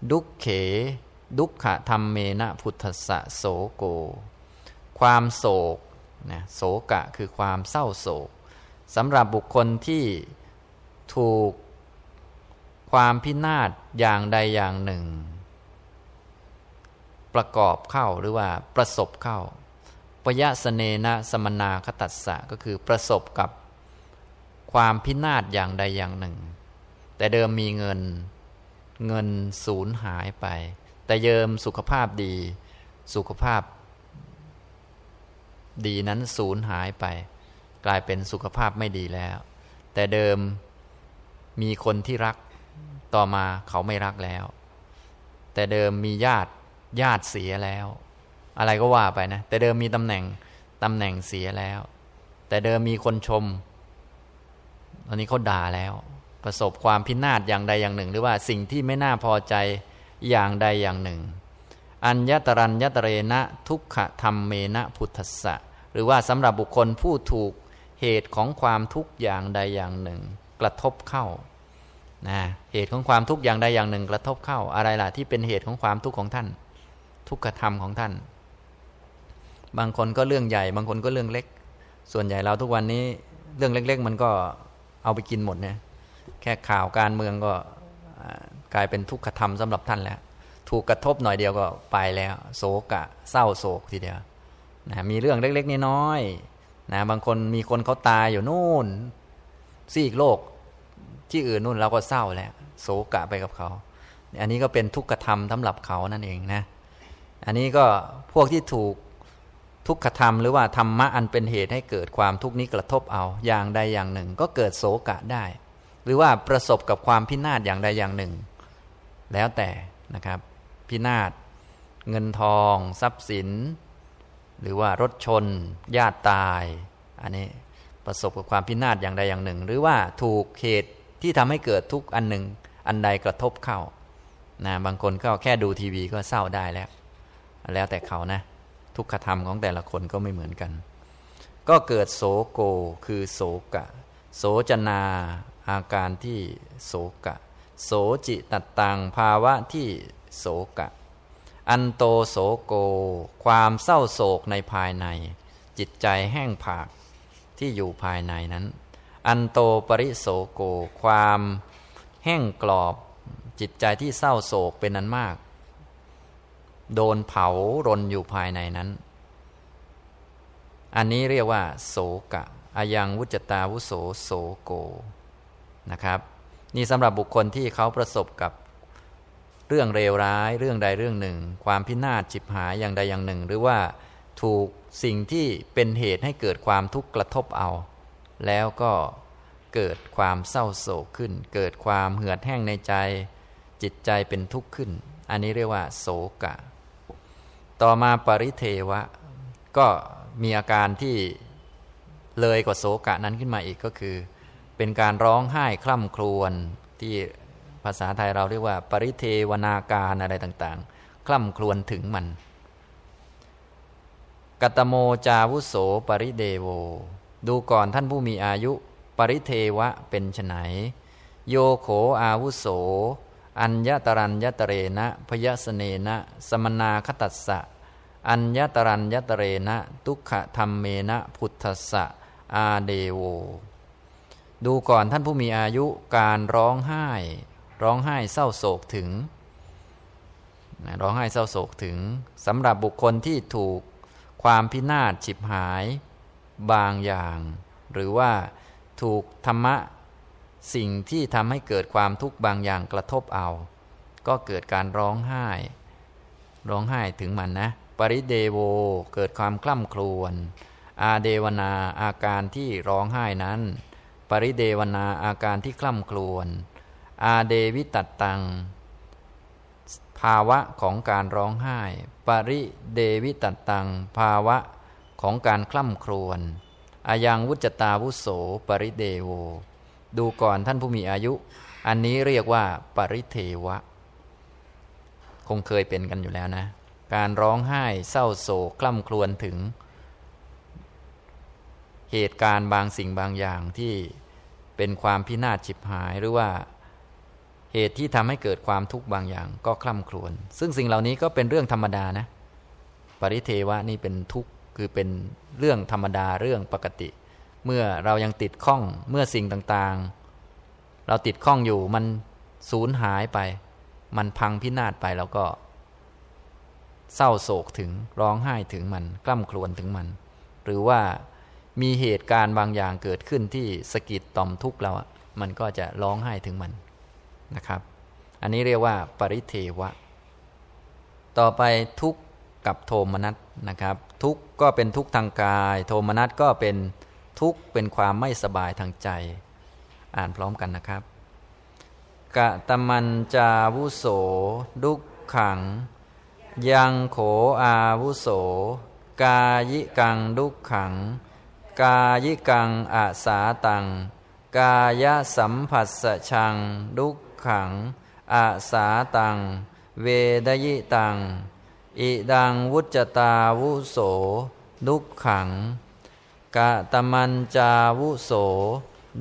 ดุขเข ดุขะธรรมเมนะพุทธะโสโก ความโศกนะโศกะคือความเศร้าโศกสำหรับบุคคลที่ถูกความพินาศอย่างใดอย่างหนึ่ง ประกอบเข้าหรือว่าประสบเข้า ปยะสเนนะสมนาคตัสสะก็คือประสบกับความพินาศอย่างใดอย่างหนึ่ง แต่เดิมมีเงินเงินสูญหายไป แต่เยิมสุขภาพดี สุขภาพ ดีนั้นสูญหายไป กลายเป็นสุขภาพไม่ดีแล้ว แต่เดิมมีคนที่รักต่อมาเขาไม่รักแล้ว แต่เดิมมีญาติญาติเสียแล้ว อะไรก็ว่าไปนะ แต่เดิมมีตำแหน่งตำแหน่งเสียแล้ว แต่เดิมมีคนชม ตอนนี้เขาด่าแล้ว ประสบความพินาศอย่างใดอย่างหนึ่ง หรือว่าสิ่งที่ไม่น่าพอใจอย่างใดอย่างหนึ่ง อัญญตรัญญตเรนะทุกขธรรมเมนะพุทธะหรือว่าสำหรับบุคคลผู้ถูกเหตุของความทุกข์อย่างใดอย่างหนึ่ง กระทบเข้านะเหตุของความทุกข์อย่างใดอย่างหนึ่ง กระทบเข้าอะไรล่ะที่เป็นเหตุของความทุกข์ของท่าน ทุกขธรรมของท่าน บางคนก็เรื่องใหญ่ บางคนก็เรื่องเล็ก ส่วนใหญ่เราทุกวันนี้เรื่องเล็ก ๆ มันก็เอาไปกินหมดเนี่ยแค่ข่าวการเมืองก็กลายเป็นทุกขธรรมสำหรับท่านแล้ว ถูกกระทบหน่อยเดียวก็ไปแล้ว โศกะเศร้าโศกทีเดียวนะมีเรื่องเล็กๆน้อยๆนะบางคนมีคนเขาตายอยู่นู่นซีกโลกที่อื่นนู่นเราก็เศร้าแล้วโศกะไปกับเขา อันนี้ก็เป็นทุกขธรรมสำหรับเขานั่นเองนะ อันนี้ก็พวกที่ถูก ทุกขธรรมหรือว่าธรรมะอันเป็นเหตุให้เกิดความทุกข์นี้กระทบเอาอย่างใดอย่างหนึ่ง ก็เกิดโศกะได้ หรือว่าประสบกับความพินาศอย่างใดอย่างหนึ่ง แล้วแต่นะครับ พินาศเงินทอง ทรัพย์สิน หรือว่ารถชนญาติตาย อันนี้ประสบกับความพินาศอย่างใดอย่างหนึ่ง หรือว่าถูกเหตุที่ทำให้เกิดทุกอันหนึ่ง อันใดกระทบเข้านะบางคนก็แค่ดูทีวีก็เศร้าได้แล้ว แล้วแต่เขานะ ทุกขธรรมของแต่ละคนก็ไม่เหมือนกัน ก็เกิดโสโกคือโสกะ โสจนาอาการที่โสกะ โสจิตตังภาวะที่โสกะ อันโตโสโก ความเศร้าโศกในภายใน จิตใจแห้งผากที่อยู่ภายในนั้น อันโตปริโสโก ความแห้งกรอบจิตใจที่เศร้าโศกเป็นนั้นมาก โดนเผารนอยู่ภายในนั้น อันนี้เรียกว่าโศกะอายังวุจตาวุโสโสโกนะครับ นี่สำหรับบุคคลที่เขาประสบกับเรื่องเลวร้ายเรื่องใดเรื่องหนึ่ง ความพินาศจิบหายอย่างใดอย่างหนึ่ง หรือว่าถูกสิ่งที่เป็นเหตุให้เกิดความทุกข์กระทบเอา แล้วก็เกิดความเศร้าโศกขึ้น เกิดความเหือดแห้งในใจ จิตใจเป็นทุกข์ขึ้น อันนี้เรียกว่า โศกะ ต่อมาปริเทวะ ก็มีอาการที่เลยกว่าโศกะนั้นขึ้นมาอีกก็คือ เป็นการร้องไห้คล่ำครวญที่ภาษาไทยเราเรียกว่า ปริเทวนาการอะไรต่างๆ คล่ำครวญถึงมัน กัตโมจาวุโสปริเดโว ดูก่อนท่านผู้มีอายุ ปริเทวะเป็นไนโยโขอาวุโส อัญญตรัญญตเรนะพยสเนนะ สมนาคตัสสะ อัญญตรัญญตเรนะ ทุกขธรรมเมนะ พุทธะอาเดโว ดูก่อนท่านผู้มีอายุการร้องไห้ ร้องไห้เศร้าโศกถึง ร้องไห้เศร้าโศกถึงสำหรับบุคคลที่ถูกความพินาศฉิบหาย บางอย่าง หรือว่าถูกธรรมะ สิ่งที่ทำให้เกิดความทุกข์บางอย่างกระทบเอา ก็เกิดการร้องไห้ ร้องไห้ถึงมันนะ ปริเทโวเกิดความคร่ำครวญอาเทวนาอาการที่ร้องไห้นั้น ปริเทวนาอาการที่คร่ำครวญอาเทวิตัตตัง ภาวะของการร้องไห้ ปริเทวิตัตตัง ภาวะของการคร่ำครวญอะยังวุจจะตาวุโส ปริเทโว ดูก่อนท่านผู้มีอายุ อันนี้เรียกว่า ปริเทวะ คงเคยเป็นกันอยู่แล้วนะ การร้องไห้เศร้าโศกคล่ำครวญถึง เหตุการณ์บางสิ่งบางอย่างที่เป็นความพินาศฉิบหายหรือว่าเหตุที่ทำให้เกิดความทุกข์บางอย่าง ก็คล่ำครวญ ซึ่งสิ่งเหล่านี้ก็เป็นเรื่องธรรมดานะ ปริเทวะนี่เป็นทุกข์คือเป็นเรื่องธรรมดาเรื่องปกติ เมื่อเรายังติดข้องเมื่อสิ่งต่างๆ เราติดข้องอยู่มันสูญหายไป มันพังพินาศไปเราก็ เศร้าโศกถึงร้องไห้ถึงมัน กล้ำครวญถึงมัน หรือว่ามีเหตุการณ์บางอย่างเกิดขึ้นที่สกิดต่อมทุกข์เราอะมันก็จะร้องไห้ถึงมันนะครับ อันนี้เรียกว่าปริเทวะ ต่อไปทุกข์กับโทมนัสนะครับ ทุกข์ก็เป็นทุกข์ทางกาย โทมนัสก็เป็น ทุกเป็นความไม่สบายทางใจ อ่านพร้อมกันนะครับ กะตมันจาวุโส ดุขขัง ยังโขอาวุโส กายิกังดุขขัง กายิกังอาสาตัง กายสัมผัสสชัง ดุขขังอาสาตัง เวดยิตัง อิดังวุจตาวุโส ดุขขัง กะตมันจาวุโส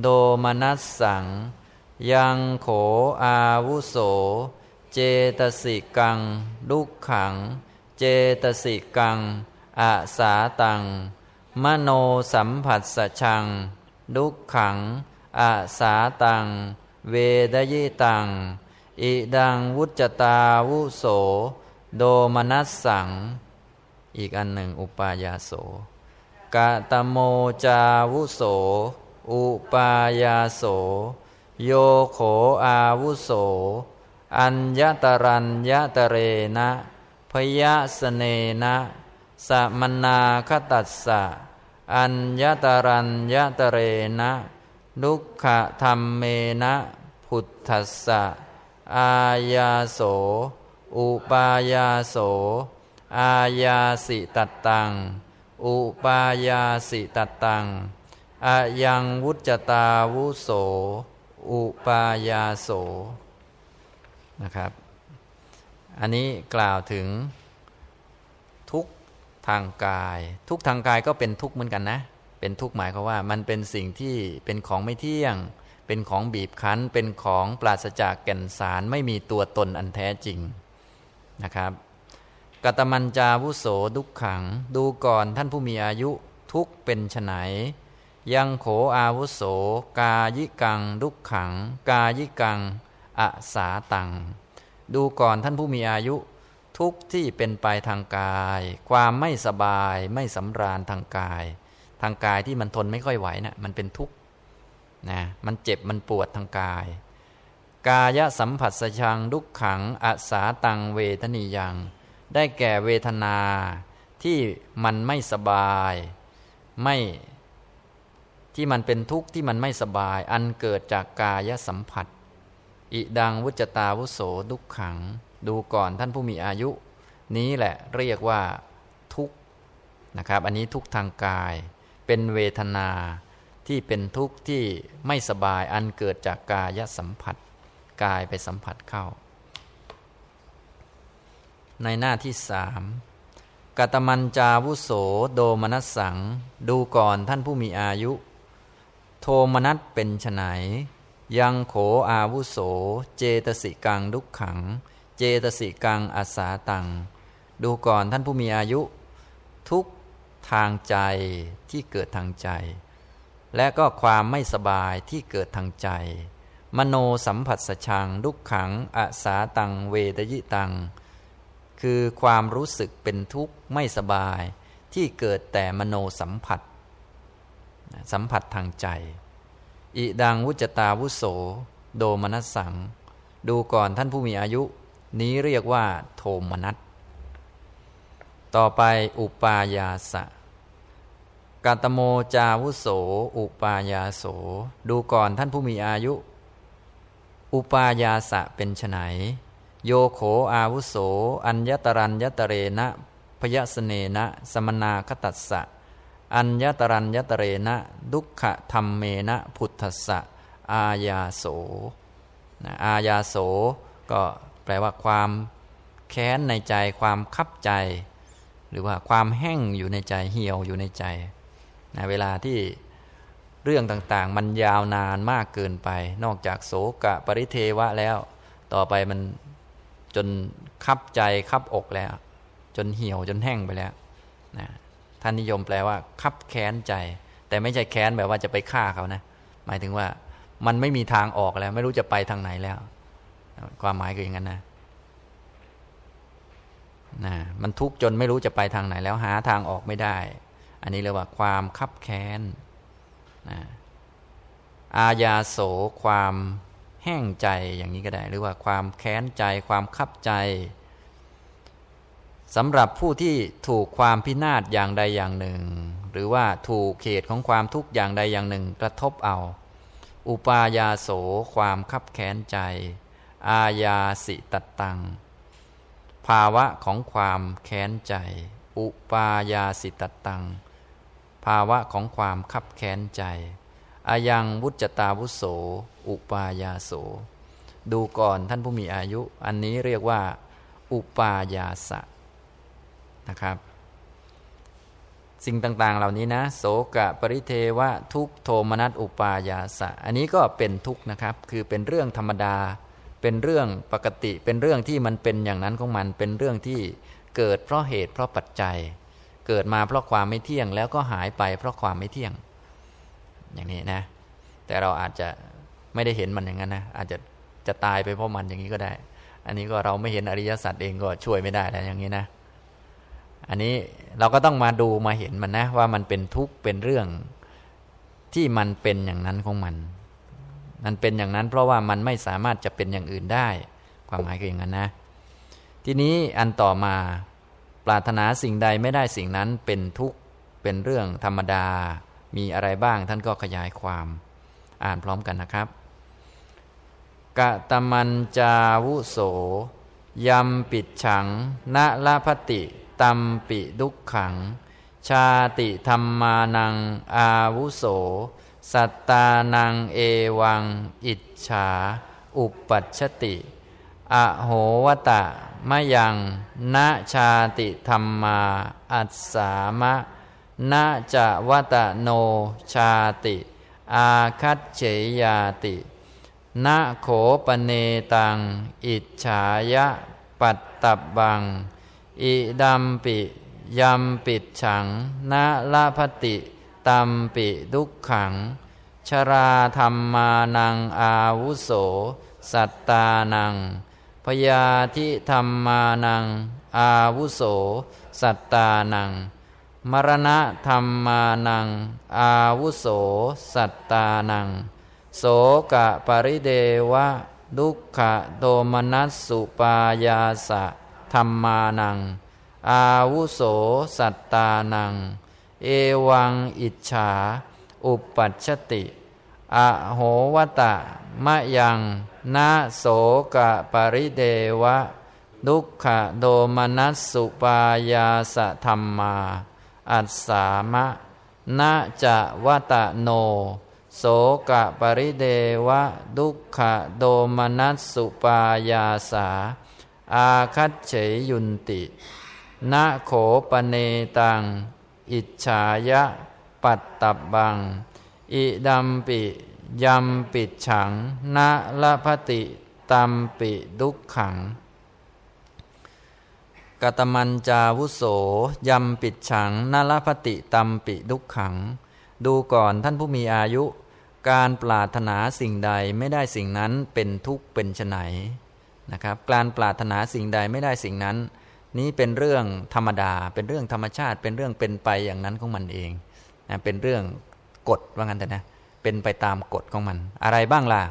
โดมนัสสัง ยังโขอาวุโส เจตสิกัง ลุกขัง เจตสิกังอาสาตัง มโนสัมผัสสชัง ลุกขังอาสาตัง เวดยิตัง อิดังวุจตาวุโส โดมนัสสัง อีกอันหนึ่งอุปายาโส กะตโมจาวุโส อุปายาโส โยโขอาวุโส อัญญตรัญญตเรนะพยสเนนะสมนาคตัสสะ อัญญตรัญญตเรนะลุกขธรรมเมนะพุทธัสสะ อายาโส อุปายาโส อายาสิตตัง อุปายาสิตตังอายังวุจตาวุโส อุปายาโสนะครับ อันนี้กล่าวถึงทุกทางกาย ทุกทางกายก็เป็นทุกเหมือนกันนะ เป็นทุกหมายความว่า มันเป็นสิ่งที่เป็นของไม่เที่ยง เป็นของบีบคั้น เป็นของปราศจากแก่นสารไม่มีตัวตนอันแท้จริงนะครับ กตมันจาวุโสดุขขัง ดูก่อนท่านผู้มีอายุทุกเป็นไฉนยังโขอาวุโส กายิกัง ดุขขัง กายิกังอะสาตัง ดูก่อนท่านผู้มีอายุ ทุกที่เป็นไปทางกาย ความไม่สบายไม่สำราญทางกาย ทางกายที่มันทนไม่ค่อยไหวนะ่ะมันเป็นทุกข์นะมันเจ็บมันปวดทางกาย กายสัมผัสสชัง ดุขขังอะสาตังเวทนียัง ได้แก่เวทนาที่มันไม่สบาย ไม่ที่มันเป็นทุกข์ที่มันไม่สบาย อันเกิดจากกายสัมผัส อิดังวุจตาวุโสดุขขัง ดูก่อนท่านผู้มีอายุ นี้แหละเรียกว่าทุกข์นะครับ อันนี้ทุกทางกาย เป็นเวทนาที่เป็นทุกข์ที่ไม่สบายอันเกิดจากกายสัมผัส กายไปสัมผัสเข้า ในหน้าที่สามกตมันจาวุโสโดมนัสสัง ดูก่อนท่านผู้มีอายุ โทมนัสเป็นไฉนยังโขอาวุโส เจตสิกังดุขขัง เจตสิกังอาสาตัง ดูก่อนท่านผู้มีอายุ ทุกทางใจที่เกิดทางใจ และก็ความไม่สบายที่เกิดทางใจ มโนสัมผัสชัง ดุขขังอาสาตัง เวทยิตัง คือความรู้สึกเป็นทุกข์ไม่สบาย ที่เกิดแต่มโนสัมผัส สัมผัสทางใจอิดังวุจตาวุโส โดมนัสสัง ดูก่อนท่านผู้มีอายุ นี้เรียกว่า โทมนัสต่อไปอุปายาสะกาตโมจาวุโส อุปายาโส ดูก่อนท่านผู้มีอายุ อุปายาสะเป็นไฉน โยโขอาวุโส อัญญตรัญญตเรนะ พยสเนนะ สมนาคตัสสะ อัญญตรัญญตเรนะ ดุขะธรรมเมนะพุทธะอาญาโสนะอาญาโส ก็แปลว่าความแค้นในใจความคับใจ หรือว่าความแห้งอยู่ในใจเหี่ยวอยู่ในใจนะเวลาที่เรื่องต่างๆ มันยาวนานมากเกินไป นอกจากโสกะปริเทวะแล้ว ต่อไปมัน จนคับใจคับอกแล้ว จนเหี่ยวจนแห้งไปแล้วนะท่านนิยมแปลว่า คับแค้นใจ แต่ไม่ใช่แค้นแบบว่าจะไปฆ่าเขานะ หมายถึงว่ามันไม่มีทางออกแล้ว ไม่รู้จะไปทางไหนแล้ว ความหมายคืออย่างนั้นนะนะมันทุกข์จนไม่รู้จะไปทางไหนแล้วหาทางออกไม่ได้ อันนี้เรียกว่าความคับแค้นนะอาญาโสความ แห้งใจอย่างนี้ก็ได้ หรือว่าความแค้นใจความคับใจสำหรับผู้ที่ถูกความพินาศอย่างใดอย่างหนึ่ง หรือว่าถูกเขตของความทุกข์อย่างใดอย่างหนึ่ง กระทบเอา อุปายาโสความคับแค้นใจ อาญาสิตตัง ภาวะของความแค้นใจ อุปายาสิตตัง ภาวะของความคับแค้นใจอายังวุจตาวุโส อุปายาโส ดูก่อนท่านผู้มีอายุ อันนี้เรียกว่า อุปายาสะนะครับสิ่งต่างๆ เหล่านี้นะโสกะปริเทวะทุกโทมนัสอุปายาสะ อันนี้ก็เป็นทุกนะครับ คือเป็นเรื่องธรรมดา เป็นเรื่องปกติ เป็นเรื่องที่มันเป็นอย่างนั้นของมัน เป็นเรื่องที่เกิดเพราะเหตุเพราะปัจจัย เกิดมาเพราะความไม่เที่ยงแล้วก็หายไปเพราะความไม่เที่ยง อย่างนี้นะ แต่เราอาจจะ ไม่ได้เห็นมันอย่างนั้นนะอาจจะจะตายไปเพราะมันอย่างนี้ก็ได้ อันนี้ก็เราไม่เห็นอริยสัจเองก็ช่วยไม่ได้แล้วอย่างนี้นะ อันนี้เราก็ต้องมาดูมาเห็นมันนะ ว่ามันเป็นทุกข์เป็นเรื่องที่มันเป็นอย่างนั้นของมัน มันเป็นอย่างนั้นเพราะว่ามันไม่สามารถจะเป็นอย่างอื่นได้ ความหมายคืออย่างนั้นนะ ทีนี้อันต่อมาปรารถนาสิ่งใดไม่ได้สิ่งนั้นเป็นทุกข์เป็นเรื่องธรรมดา มีอะไรบ้างท่านก็ขยายความ อ่านพร้อมกันนะครับ กะตมันจาวุโสยำปิดฉังณละพติตัมปิดุขขัง ชาติธรรมานัง อาวุโส สัตตานังเอวัง อิจฉา อุปัชติ อโหวตะมะยังณชาติธรรมา อัสสามะณจะวตะโนชาติ อาคัตเฉยาติ ณโขปเนตัง อิจฉายะ ปัตตบัง อิดัมปิยัมปิดฉังนาละพติตัมปิดุขขัง ชราธรรมานังอาวุโส สัตตานัง พยาธิธรรมานัง อาวุโส สัตตานัง มรณะธรรมานัง อาวุโส สัตตานัง โสกะปริเดวะดุขะโดมนัสสุปายาสะธรรมานัง อาวุโสสัตตานัง เอวังอิจฉา อุปัชติ อโหวตะมะยังนาโสกะปริเดวะ ดุขะโดมนัสสุปายาสะธรรมา อัสสามะนาจะวตะโน โสกะปริเดวะดุขะโดมนัสสุปายาสา อาคัตเฉยยุนตินะโขปเนตัง อิจฉายะปัตตบัง อิดัมปิยำปิดฉังนะละพติตัมปิดุขขังกตมันจาวุโสยำปิดฉังนาลพติตัมปิดุขขัง ดูก่อนท่านผู้มีอายุ การปรารถนาสิ่งใดไม่ได้สิ่งนั้นเป็นทุกข์เป็นไนนะครับ การปรารถนาสิ่งใดไม่ได้สิ่งนั้น นี้เป็นเรื่องธรรมดา เป็นเรื่องธรรมชาติ เป็นเรื่องเป็นไปอย่างนั้นของมันเองนะเป็นเรื่องกฎว่างั้นแต่นะเป็นไปตามกฎของมัน อะไรบ้างล่ะ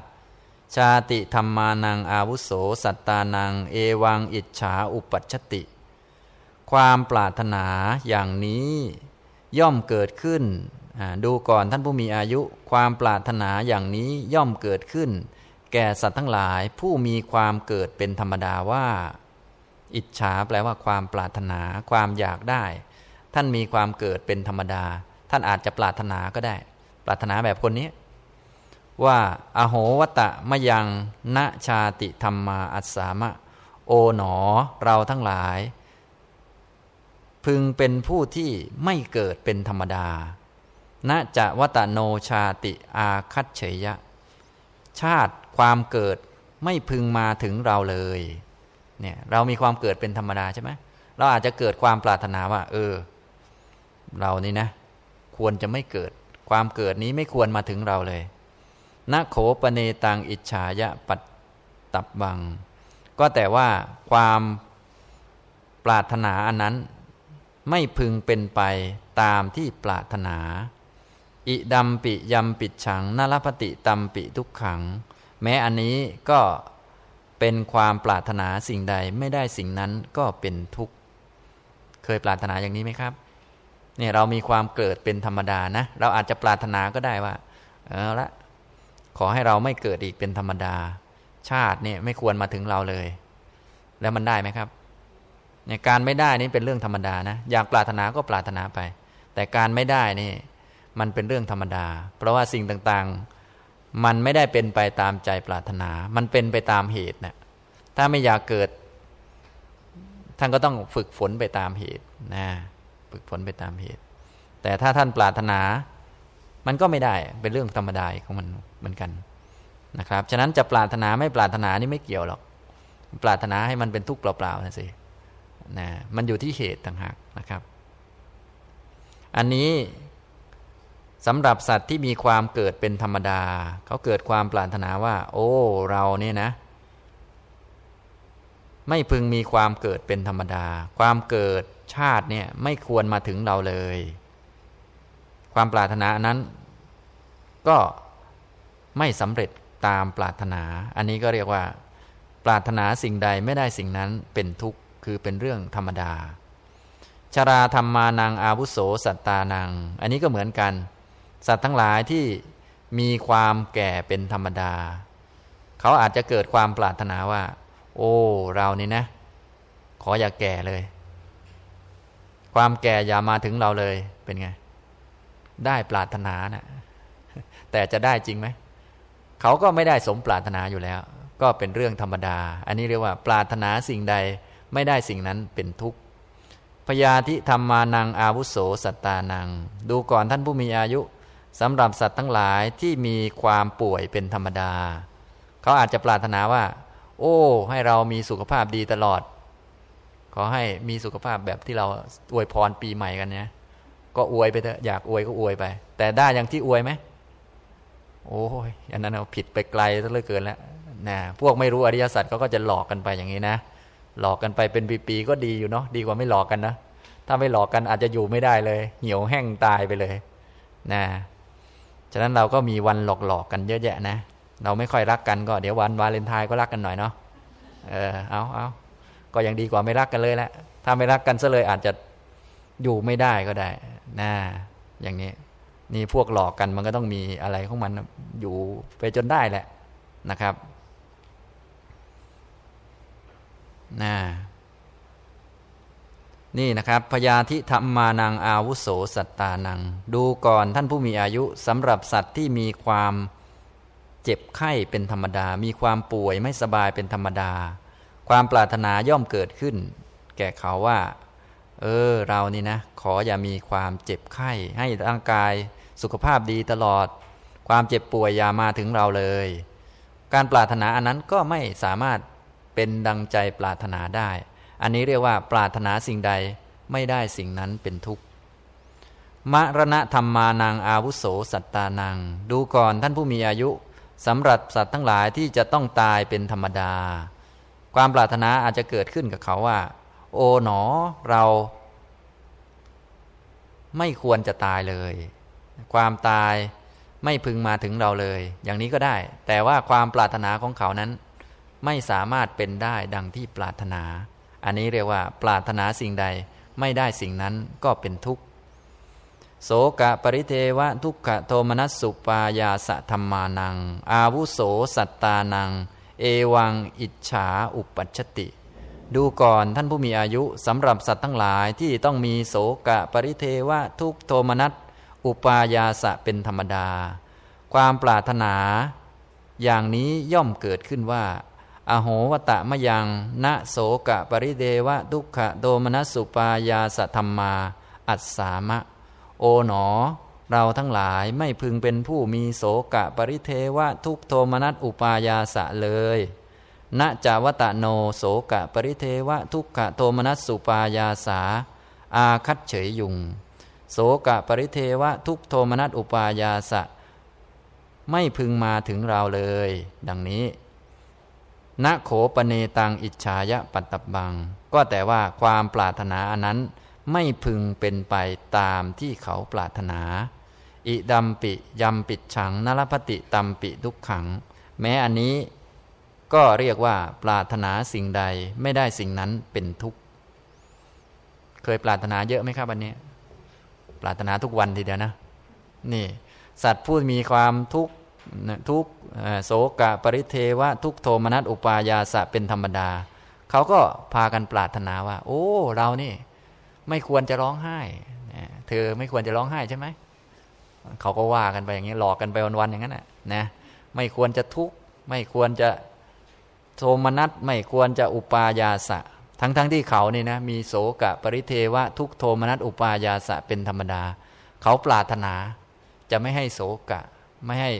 ชาติธรรมานังอาวุโส สัตตานัง เอวังอิจฉาอุปัชติ ความปรารถนาอย่างนี้ย่อมเกิดขึ้น ดูก่อนท่านผู้มีอายุความปรารถนาอย่างนี้ย่อมเกิดขึ้น แก่สัตว์ทั้งหลายผู้มีความเกิดเป็นธรรมดาว่า อิจฉาแปลว่าความปรารถนาความอยากได้ ท่านมีความเกิดเป็นธรรมดา ท่านอาจจะปรารถนาก็ได้ ปรารถนาแบบคนนี้ ว่า อโหวตะมยังณชาติธรรมาอัสสามะ โอหนอเราทั้งหลาย พึงเป็นผู้ที่ไม่เกิดเป็นธรรมดา ณจะวตโนชาติอาคัตเฉยะ ชาติความเกิดไม่พึงมาถึงเราเลยเนี่ยเรามีความเกิดเป็นธรรมดาใช่ไหมเราอาจจะเกิดความปรารถนาว่า เออ เรานี่นะ ควรจะไม่เกิด ความเกิดนี้ไม่ควรมาถึงเราเลยนโขปเนตังอิจฉายะปัตตับบัง ก็แต่ว่าความปรารถนาอันนั้น ไม่พึงเป็นไปตามที่ปรารถนา อิดัมปิยำปิดฉังนรพติตัมปิทุกขัง แม้อันนี้ก็เป็นความปรารถนาสิ่งใดไม่ได้สิ่งนั้นก็เป็นทุกข์เคยปรารถนาอย่างนี้ไหมครับเนี่ยเรามีความเกิดเป็นธรรมดานะ เราอาจจะปรารถนาก็ได้ว่า เออละ ขอให้เราไม่เกิดอีกเป็นธรรมดา ชาติเนี่ยไม่ควรมาถึงเราเลย แล้วมันได้ไหมครับเนี่ยการไม่ได้นี่เป็นเรื่องธรรมดานะ อยากปรารถนาก็ปรารถนาไป แต่การไม่ได้นี่ มันเป็นเรื่องธรรมดา เพราะว่าสิ่งต่างๆ มันไม่ได้เป็นไปตามใจปรารถนา มันเป็นไปตามเหตุนะถ้าไม่อยากเกิด ท่านก็ต้องฝึกฝนไปตามเหตุนะฝึกฝนไปตามเหตุ แต่ถ้าท่านปรารถนา มันก็ไม่ได้เป็นเรื่องธรรมดาของมันเหมือนกันนะครับ ฉะนั้นจะปรารถนาไม่ปรารถนานี่ไม่เกี่ยวหรอก ปรารถนาให้มันเป็นทุกข์เปล่าๆนะสินะมันอยู่ที่เหตุต่างหากนะครับ อันนี้ สำหรับสัตว์ที่มีความเกิดเป็นธรรมดา เขาเกิดความปรารถนาว่า โอ้ เราเนี่ยนะ ไม่พึงมีความเกิดเป็นธรรมดา ความเกิดชาติเนี่ยไม่ควรมาถึงเราเลย ความปรารถนานั้น ก็ไม่สำเร็จตามปรารถนา อันนี้ก็เรียกว่า ปรารถนาสิ่งใดไม่ได้สิ่งนั้นเป็นทุกข์คือเป็นเรื่องธรรมดาชราธรรมานังอาวุโสสัตตานัง อันนี้ก็เหมือนกัน สัตว์ทั้งหลายที่มีความแก่เป็นธรรมดา เขาอาจจะเกิดความปรารถนาว่า โอ้เรานี่นะ ขออย่าแก่เลย ความแก่อย่ามาถึงเราเลยเป็นไง ได้ปรารถนานะ่ะแต่จะได้จริงไหมเขาก็ไม่ได้สมปรารถนาอยู่แล้ว ก็เป็นเรื่องธรรมดา อันนี้เรียกว่าปรารถนาสิ่งใดไม่ได้สิ่งนั้นเป็นทุกข์พยาธิธรรมานังอาวุโสสัตตานัง ดูก่อนท่านผู้มีอายุ สำหรับสัตว์ทั้งหลายที่มีความป่วยเป็นธรรมดา เขาอาจจะปรารถนาว่า โอ้ ให้เรามีสุขภาพดีตลอด ขอให้มีสุขภาพแบบที่เราอวยพรปีใหม่กันเนี่ยก็อวยไปเถอะอยากอวยก็อวยไป แต่ได้อย่างที่อวยไหมโอ้ยอันนั้นเราผิดไปไกลซะเหลือเกินแล้วนะพวกไม่รู้อริยสัจเขาก็จะหลอกกันไปอย่างนี้นะ หลอกกันไปเป็นปีๆก็ดีอยู่เนาะดีกว่าไม่หลอกกันนะถ้าไม่หลอกกันอาจจะอยู่ไม่ได้เลย เหี่ยวแห้งตายไปเลย นะ ฉะนั้นเราก็มีวันหลอกหลอกกันเยอะแยะนะ เราไม่ค่อยรักกันก็เดี๋ยววันวาเลนไทน์ก็รักกันหน่อยเนาะ เออ เอาเอาก็ยังดีกว่าไม่รักกันเลยแหละ ถ้าไม่รักกันซะเลยอาจจะอยู่ไม่ได้ก็ได้นะอย่างนี้ นี่พวกหลอกกันมันก็ต้องมีอะไรของมันอยู่ไปจนได้แหละนะครับนะ นี่นะครับพยาธิธรรมานังอาวุโสสัตตานัง ดูก่อนท่านผู้มีอายุสำหรับสัตว์ที่มีความเจ็บไข้เป็นธรรมดา มีความป่วยไม่สบายเป็นธรรมดา ความปรารถนาย่อมเกิดขึ้น แก่เขาว่า เออ เรานี่นะ ขออย่ามีความเจ็บไข้ ให้ร่างกายสุขภาพดีตลอด ความเจ็บป่วยอย่ามาถึงเราเลย การปรารถนาอันนั้นก็ไม่สามารถเป็นดังใจปรารถนาได้ อันนี้เรียกว่าปรารถนาสิ่งใดไม่ได้สิ่งนั้นเป็นทุกข์มรณะธรรมานังอาวุโสสัตตานัง ดูก่อนท่านผู้มีอายุสำหรับสัตว์ทั้งหลายที่จะต้องตายเป็นธรรมดา ความปรารถนาอาจจะเกิดขึ้นกับเขาว่า โอ๋หนอเรา ไม่ควรจะตายเลย ความตายไม่พึงมาถึงเราเลย อย่างนี้ก็ได้ แต่ว่าความปรารถนาของเขานั้น ไม่สามารถเป็นได้ดังที่ปรารถนา อันนี้เรียกว่า ปรารถนาสิ่งใดไม่ได้สิ่งนั้นก็เป็นทุกข์โสกะปริเทวะทุกขโทมนัสสุปายาสะธรรมานัง อาวุโสสัตตานัง เอวังอิจฉาอุปัชติ ดูก่อนท่านผู้มีอายุสำหรับสัตว์ทั้งหลายที่ต้องมีโสกะปริเทวะทุกโทมนัสอุปายาสะเป็นธรรมดา ความปรารถนา อย่างนี้ย่อมเกิดขึ้นว่า อโหวตะมะยังณโสกะปริเดวะทุกขโดมนัสสุปายาสธรรมา อัสสามะ โอหนอ เราทั้งหลายไม่พึงเป็นผู้มีโสกะปริเทวะทุกโทมนัสอุปายาสะเลยณจาวตะโนโสกะปริเทวะทุกขโทมนัสสุปายาสา อาคัดเฉยยุง โสกะปริเทวะทุกโทมนัสอุปายาสะ ไม่พึงมาถึงเราเลย ดังนี้ ณโขปเนตังอิจฉายะปัตตบัง ก็แต่ว่าความปรารถนาอันนั้นไม่พึงเป็นไปตามที่เขาปรารถนา อิดัมปิยำปิดฉังนรพติตัมปิทุกขัง แม้อันนี้ก็เรียกว่าปรารถนาสิ่งใดไม่ได้สิ่งนั้นเป็นทุกข์ เคยปรารถนาเยอะไหมครับวันนี้ ปรารถนาทุกวันทีเดียวนะ นี่ สัตว์ผู้มีความทุกข์ทุก โศกะปริเทวะ ทุกโทมนัสอุปายาสะเป็นธรรมดา เขาก็พากันปรารถนาว่า โอ้ เรานี่ ไม่ควรจะร้องไห้ เธอไม่ควรจะร้องไห้ใช่ไหม เขาก็ว่ากันไปอย่างนี้หลอกกันไปวันๆอย่างนั้นนะนะไม่ควรจะทุกข์ไม่ควรจะโทมนัสไม่ควรจะอุปายาสะ ทั้งๆทที่เขานี่นะมีโสกะปริเทวะ ทุกโทมนัสอุปายาสะเป็นธรรมดา เขาปรารถนาจะไม่ให้โสกะ ไม่ให้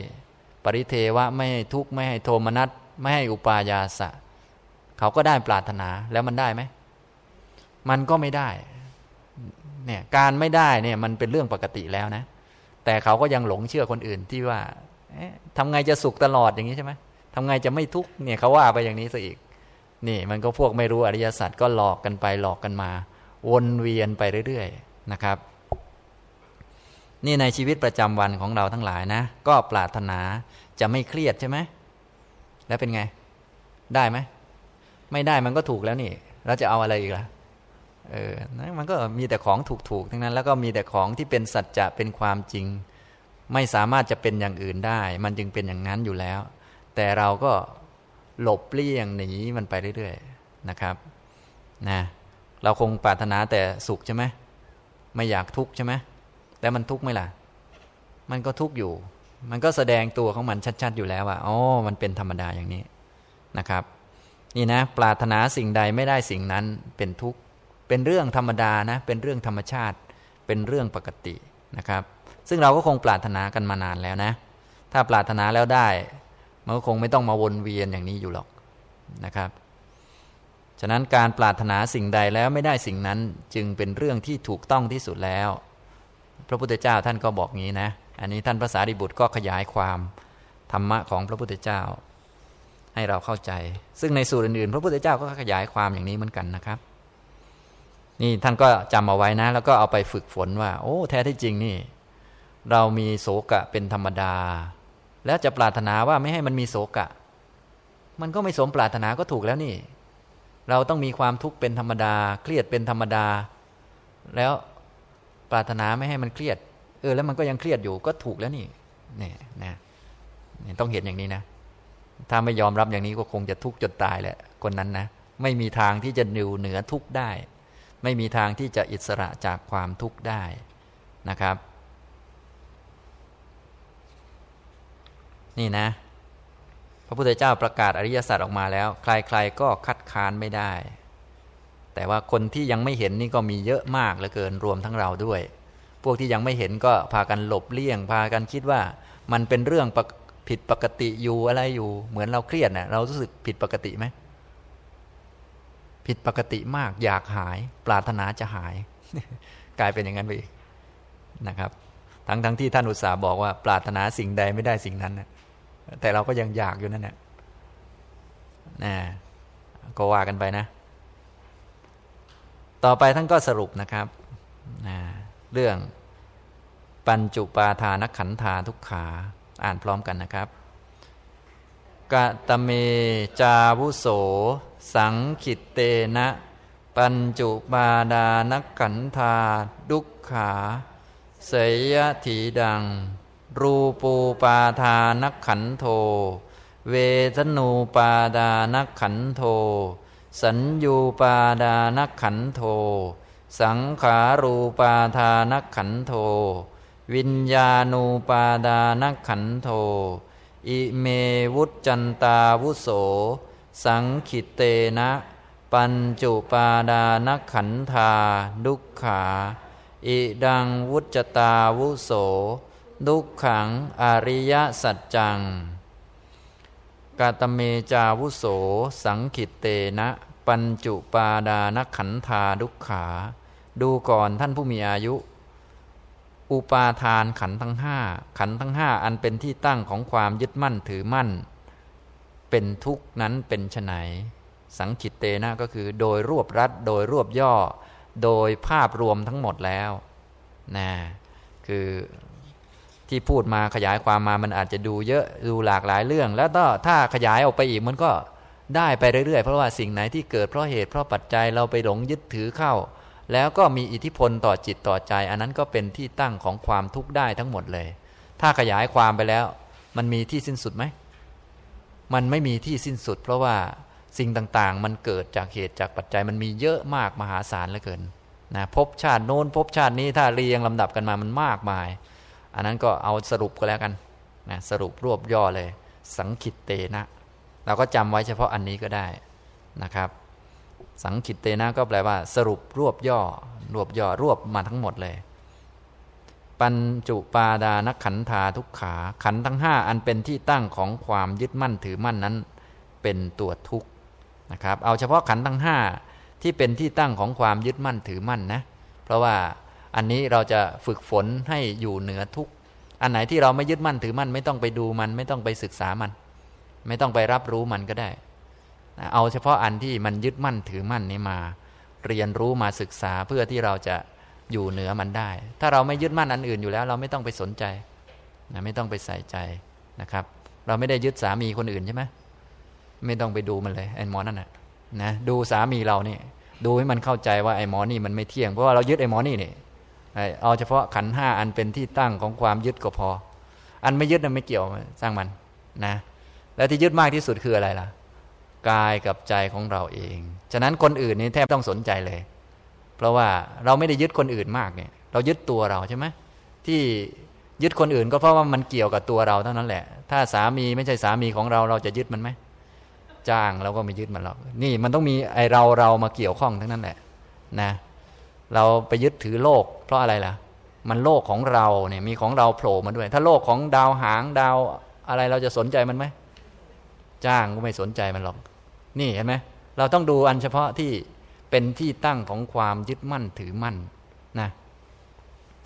ปริเทวะไม่ให้ทุกข์ไม่ให้โทมนัสไม่ให้อุปายาสะ เขาก็ได้ปรารถนาแล้วมันได้ไหม มันก็ไม่ได้เนี่ยการไม่ได้เนี่ยมันเป็นเรื่องปกติแล้วนะ แต่เขาก็ยังหลงเชื่อคนอื่นที่ว่าทำไงจะสุขตลอดอย่างนี้ใช่ไหมทำไงจะไม่ทุกข์เนี่ยเขาว่าไปอย่างนี้ซะอีก นี่มันก็พวกไม่รู้อริยสัจก็หลอกกันไปหลอกกันมา วนเวียนไปเรื่อยๆนะครับ นี่ในชีวิตประจำวันของเราทั้งหลายนะ ก็ปรารถนาจะไม่เครียดใช่ไหมแล้วเป็นไง ได้ไหมไม่ได้มันก็ถูกแล้วนี่ เราจะเอาอะไรอีกล่ะเออนะมันก็มีแต่ของถูกๆทั้งนั้น แล้วก็มีแต่ของที่เป็นสัจจะเป็นความจริง ไม่สามารถจะเป็นอย่างอื่นได้ มันจึงเป็นอย่างนั้นอยู่แล้ว แต่เราก็หลบเลี่ยงหนีมันไปเรื่อยๆนะครับนะเราคงปรารถนาแต่สุขใช่ไหมไม่อยากทุกข์ใช่ไหม แต่มันทุกข์ไหมล่ะ มันก็ทุกข์อยู่ มันก็แสดงตัวของมันชัดๆอยู่แล้วว่าอ๋อมันเป็นธรรมดาอย่างนี้นะครับ นี่นะ ปรารถนาสิ่งใดไม่ได้สิ่งนั้นเป็นทุกข์เป็นเรื่องธรรมดานะ เป็นเรื่องธรรมชาติ เป็นเรื่องปกตินะครับ ซึ่งเราก็คงปรารถนากันมานานแล้วนะ ถ้าปรารถนาแล้วได้มันก็คงไม่ต้องมาวนเวียนอย่างนี้อยู่หรอกนะครับ ฉะนั้นการปรารถนาสิ่งใดแล้วไม่ได้สิ่งนั้นจึงเป็นเรื่องที่ถูกต้องที่สุดแล้ว พระพุทธเจ้าท่านก็บอกงี้นะ อันนี้ท่านภาษาดิบุตรก็ขยายความธรรมะของพระพุทธเจ้า ให้เราเข้าใจ ซึ่งในสูตรอื่นๆ พระพุทธเจ้าก็ขยายความอย่างนี้เหมือนกันนะครับ นี่ท่านก็จำเอาไว้นะ แล้วก็เอาไปฝึกฝนว่า โอ้ แท้ที่จริงนี่ เรามีโศกะเป็นธรรมดา แล้วจะปรารถนาว่าไม่ให้มันมีโศกะ มันก็ไม่สมปรารถนาก็ถูกแล้วนี่ เราต้องมีความทุกข์เป็นธรรมดา เครียดเป็นธรรมดา แล้ว ปรารถนาไม่ให้มันเครียด เออ แล้วมันก็ยังเครียดอยู่ก็ถูกแล้วนี่เนี่ยนะต้องเห็นอย่างนี้นะ ถ้าไม่ยอมรับอย่างนี้ก็คงจะทุกข์จนตายแหละคนนั้นนะ ไม่มีทางที่จะนิวเหนือทุกข์ได้ ไม่มีทางที่จะอิสระจากความทุกข์ได้นะครับ นี่นะ พระพุทธเจ้าประกาศอริยสัจออกมาแล้ว ใครๆก็คัดค้านไม่ได้ แต่ว่าคนที่ยังไม่เห็นนี่ก็มีเยอะมากเหลือเกินรวมทั้งเราด้วย พวกที่ยังไม่เห็นก็พากันหลบเลี่ยง พากันคิดว่ามันเป็นเรื่องผิดปกติอยู่อะไรอยู่ เหมือนเราเครียดนะ่ะเรารู้สึกผิดปกติไหมผิดปกติมากอยากหาย ปรารถนาจะหาย กลายเป็นอย่างนั้นไปนะครับ ทั้งทั้งที่ท่านอุตสาห์บอกว่า ปรารถนาสิ่งใดไม่ได้สิ่งนั้นนะแต่เราก็ยังอยากอยู่นั่นแหละนะก็ว่ากันไปนะ ต่อไปท่านก็สรุปนะครับนะเรื่องปัญจุปาทานขันธาทุกขา อ่านพร้อมกันนะครับกะตะเมจาวุโส สังขิตเตนะ ปัญจุปาดานขันธาดุกขาเสยถีดัง รูปูปาทานขันโท เวทนูปาดานขันโท สัญญูปาดานขันโท สังขารูปาทานขันโท วิญญาณูปาดานขันโท อิเมวุจจันตาวุโส สังขิตเตนะ ปัญจุปาดานขันธาดุขขา อิดังวุจตาวุโส ดุขขังอริยสัจจังกาตเมจาวุโส สังขิตเตนะ ปัญจุปาดานขันธาดุขขา ดูก่อนท่านผู้มีอายุ อุปาทานขันทั้งห้าขันทั้งห้าอันเป็นที่ตั้งของความยึดมั่นถือมั่น เป็นทุกนั้นเป็นไฉนสังขิตเตนะก็คือ โดยรวบรัดโดยรวบย่อ โดยภาพรวมทั้งหมดแล้วนะคือที่พูดมาขยายความมามันอาจจะดูเยอะดูหลากหลายเรื่อง แล้วถ้าขยายออกไปอีกมันก็ ได้ไปเรื่อยๆ เพราะว่าสิ่งไหนที่เกิดเพราะเหตุเพราะปัจจัยเราไปหลงยึดถือเข้า แล้วก็มีอิทธิพลต่อจิตต่อใจ อันนั้นก็เป็นที่ตั้งของความทุกข์ได้ทั้งหมดเลย ถ้าขยายความไปแล้ว มันมีที่สิ้นสุดไหมมันไม่มีที่สิ้นสุด เพราะว่าสิ่งต่างๆ มันเกิดจากเหตุจากปัจจัยมันมีเยอะมากมหาศาลเหลือเกินนะพบชาติโน้นพบชาตินี้ถ้าเรียงลำดับกันมามันมากมาย อันนั้นก็เอาสรุปก็แล้วกันนะสรุปรวบย่อเลย สังคิตเตนะ เราก็จำไว้เฉพาะอันนี้ก็ได้นะครับ สังคิตเตนะก็แปลว่า สรุปรวบย่อ รวบย่อรวบมาทั้งหมดเลย ปัญจุปาดานขันธาทุกขา ขันทั้งห้าอันเป็นที่ตั้งของความยึดมั่นถือมั่นนั้น เป็นตัวทุกข์นะครับ เอาเฉพาะขันทั้งห้าที่เป็นที่ตั้งของความยึดมั่นถือมั่นนะ เพราะว่าอันนี้เราจะฝึกฝนให้อยู่เหนือทุกอันไหนที่เราไม่ยึดมั่นถือมั่นไม่ต้องไปดูมัน ไม่ต้องไปศึกษามัน ไม่ต้องไปรับรู้มันก็ได้ เอาเฉพาะอันที่มันยึดมั่นถือมั่นนี้มา เรียนรู้มาศึกษาเพื่อที่เราจะอยู่เหนือมันได้ ถ้าเราไม่ยึดมั่นอันอื่นอยู่แล้ว เราไม่ต้องไปสนใจนะไม่ต้องไปใส่ใจนะครับ เราไม่ได้ยึดสามีคนอื่นใช่ไหมไม่ต้องไปดูมันเลยไอ้หมอนั่นนะนะดูสามีเรานี่ดูให้มันเข้าใจว่าไอ้หมอนี่มันไม่เที่ยงเพราะว่าเรายึดไอ้หมอนี่นี่เอาเฉพาะขันห้าอันเป็นที่ตั้งของความยึดก็พอ อันไม่ยึดนั้นไม่เกี่ยวสร้างมันนะ แล้วที่ยึดมากที่สุดคืออะไรล่ะ กายกับใจของเราเอง ฉะนั้นคนอื่นนี่แทบต้องสนใจเลย เพราะว่าเราไม่ได้ยึดคนอื่นมากเนี่ย เรายึดตัวเราใช่ไหมที่ยึดคนอื่นก็เพราะว่ามันเกี่ยวกับตัวเราเท่านั้นแหละ ถ้าสามีไม่ใช่สามีของเราเราจะยึดมันไหมจ้างเราก็ไม่ยึดมันหรอก นี่มันต้องมีไอเราเรามาเกี่ยวข้องทั้งนั้นแหละนะ เราไปยึดถือโลก เพราะอะไรล่ะ มันโลกของเราเนี่ยมีของเราโผล่มาด้วย ถ้าโลกของดาวหางดาวอะไรเราจะสนใจมันไหม จ้างก็ไม่สนใจมันหรอก นี่เห็นไหมเราต้องดูอันเฉพาะที่เป็นที่ตั้งของความยึดมั่นถือมั่นนะ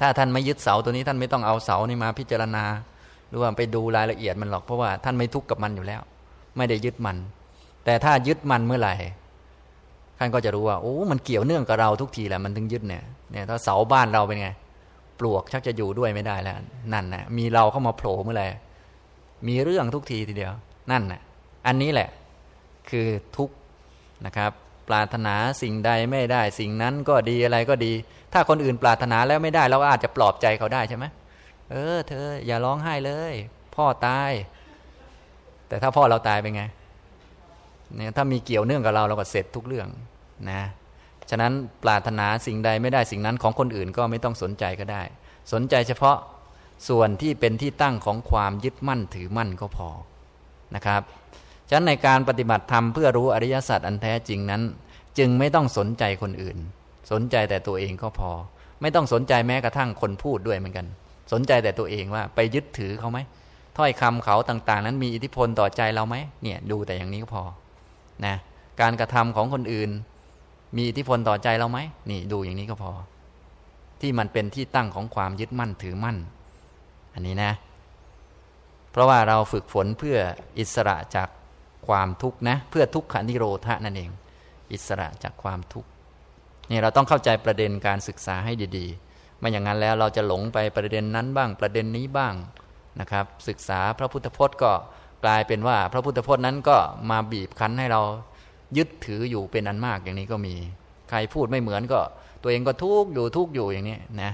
ถ้าท่านไม่ยึดเสาตัวนี้ท่านไม่ต้องเอาเสานี่มาพิจารณาหรือว่าไปดูรายละเอียดมันหรอกเพราะว่าท่านไม่ทุกข์กับมันอยู่แล้ว ไม่ได้ยึดมัน แต่ถ้ายึดมันเมื่อไหร่ท่านก็จะรู้ว่าโอ้มันเกี่ยวเนื่องกับเราทุกทีแหละมันถึงยึดเนี่ยเนี่ยถ้าเสาบ้านเราเป็นไง ปลวกชักจะอยู่ด้วยไม่ได้แล้วนั่นนะมีเราเข้ามาโผล่เมื่อไหร่มีเรื่องทุกทีทีเดียว นั่นนะ อันนี้แหละคือทุกข์นะครับ ปรารถนาสิ่งใดไม่ได้ สิ่งนั้นก็ดีอะไรก็ดี ถ้าคนอื่นปรารถนาแล้วไม่ได้ เราอาจจะปลอบใจเขาได้ใช่ไหมเออ เธอ อย่าร้องไห้เลย พ่อตาย แต่ถ้าพ่อเราตายเป็นไงเนี่ยถ้ามีเกี่ยวเนื่องกับเราเราก็เสร็จทุกเรื่องนะฉะนั้นปรารถนาสิ่งใดไม่ได้สิ่งนั้นของคนอื่นก็ไม่ต้องสนใจก็ได้ สนใจเฉพาะส่วนที่เป็นที่ตั้งของความยึดมั่นถือมั่นก็พอนะครับ ฉะนั้นในการปฏิบัติธรรมเพื่อรู้อริยสัจอันแท้จริงนั้น จึงไม่ต้องสนใจคนอื่น สนใจแต่ตัวเองก็พอ ไม่ต้องสนใจแม้กระทั่งคนพูดด้วยเหมือนกัน สนใจแต่ตัวเองว่าไปยึดถือเขาไหมถ้อยคำเขาต่างๆ นั้นมีอิทธิพลต่อใจเราไหมเนี่ยดูแต่อย่างนี้ก็พอนะการกระทำของคนอื่น มีอิทธิพลต่อใจเราไหมนี่ดูอย่างนี้ก็พอ ที่มันเป็นที่ตั้งของความยึดมั่นถือมั่น อันนี้นะ เพราะว่าเราฝึกฝนเพื่ออิสระจาก ความทุกข์นะ เพื่อทุกขานิโรธนั่นเอง อิสระจากความทุกข์นี่เราต้องเข้าใจประเด็นการศึกษาให้ดีๆ ไม่อย่างนั้นแล้วเราจะหลงไปประเด็นนั้นบ้างประเด็นนี้บ้างนะครับ ศึกษาพระพุทธพจน์ก็กลายเป็นว่า พระพุทธพจน์นั้นก็มาบีบคั้นให้เรายึดถืออยู่เป็นอันมากอย่างนี้ก็มี ใครพูดไม่เหมือนก็ ตัวเองก็ทุกอยู่ทุกอยู่อย่างนี้นะ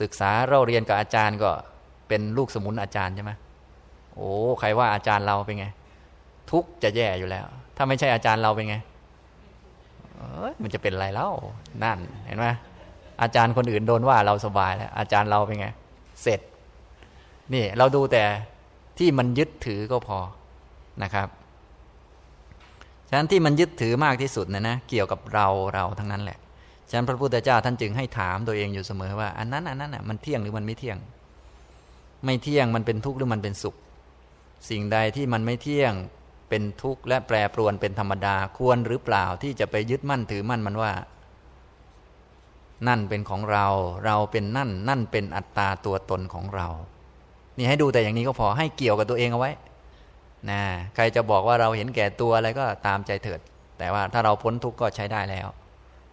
ศึกษาเราเรียนกับอาจารย์ก็เป็นลูกสมุนอาจารย์ใช่ไหมโอ้ใครว่าอาจารย์เราเป็นไง ทุกจะแย่อยู่แล้ว ถ้าไม่ใช่อาจารย์เราเป็นไงมันจะเป็นไรเล่านั่นเห็นไหมอาจารย์คนอื่นโดนว่าเราสบายแล้ว อาจารย์เราเป็นไง เสร็จ นี่เราดูแต่ที่มันยึดถือก็พอนะครับฉะนั้นที่มันยึดถือมากที่สุดนะนะเกี่ยวกับเราเราทั้งนั้นแหละฉะนั้นพระพุทธเจ้าท่านจึงให้ถามตัวเองอยู่เสมอว่า อันนั้นอันนั้นอะมันเที่ยงหรือมันไม่เที่ยง ไม่เที่ยงมันเป็นทุกข์หรือมันเป็นสุข สิ่งใดที่มันไม่เที่ยง เป็นทุกข์และแปรปรวนเป็นธรรมดาควรหรือเปล่าที่จะไปยึดมั่นถือมั่นมันว่า นั่นเป็นของเราเราเป็นนั่น นั่นเป็นอัตตาตัวตนของเรา นี่ให้ดูแต่อย่างนี้ก็พอให้เกี่ยวกับตัวเองเอาไว้นะใครจะบอกว่าเราเห็นแก่ตัวอะไรก็ตามใจเถิด แต่ว่าถ้าเราพ้นทุกข์ก็ใช้ได้แล้ว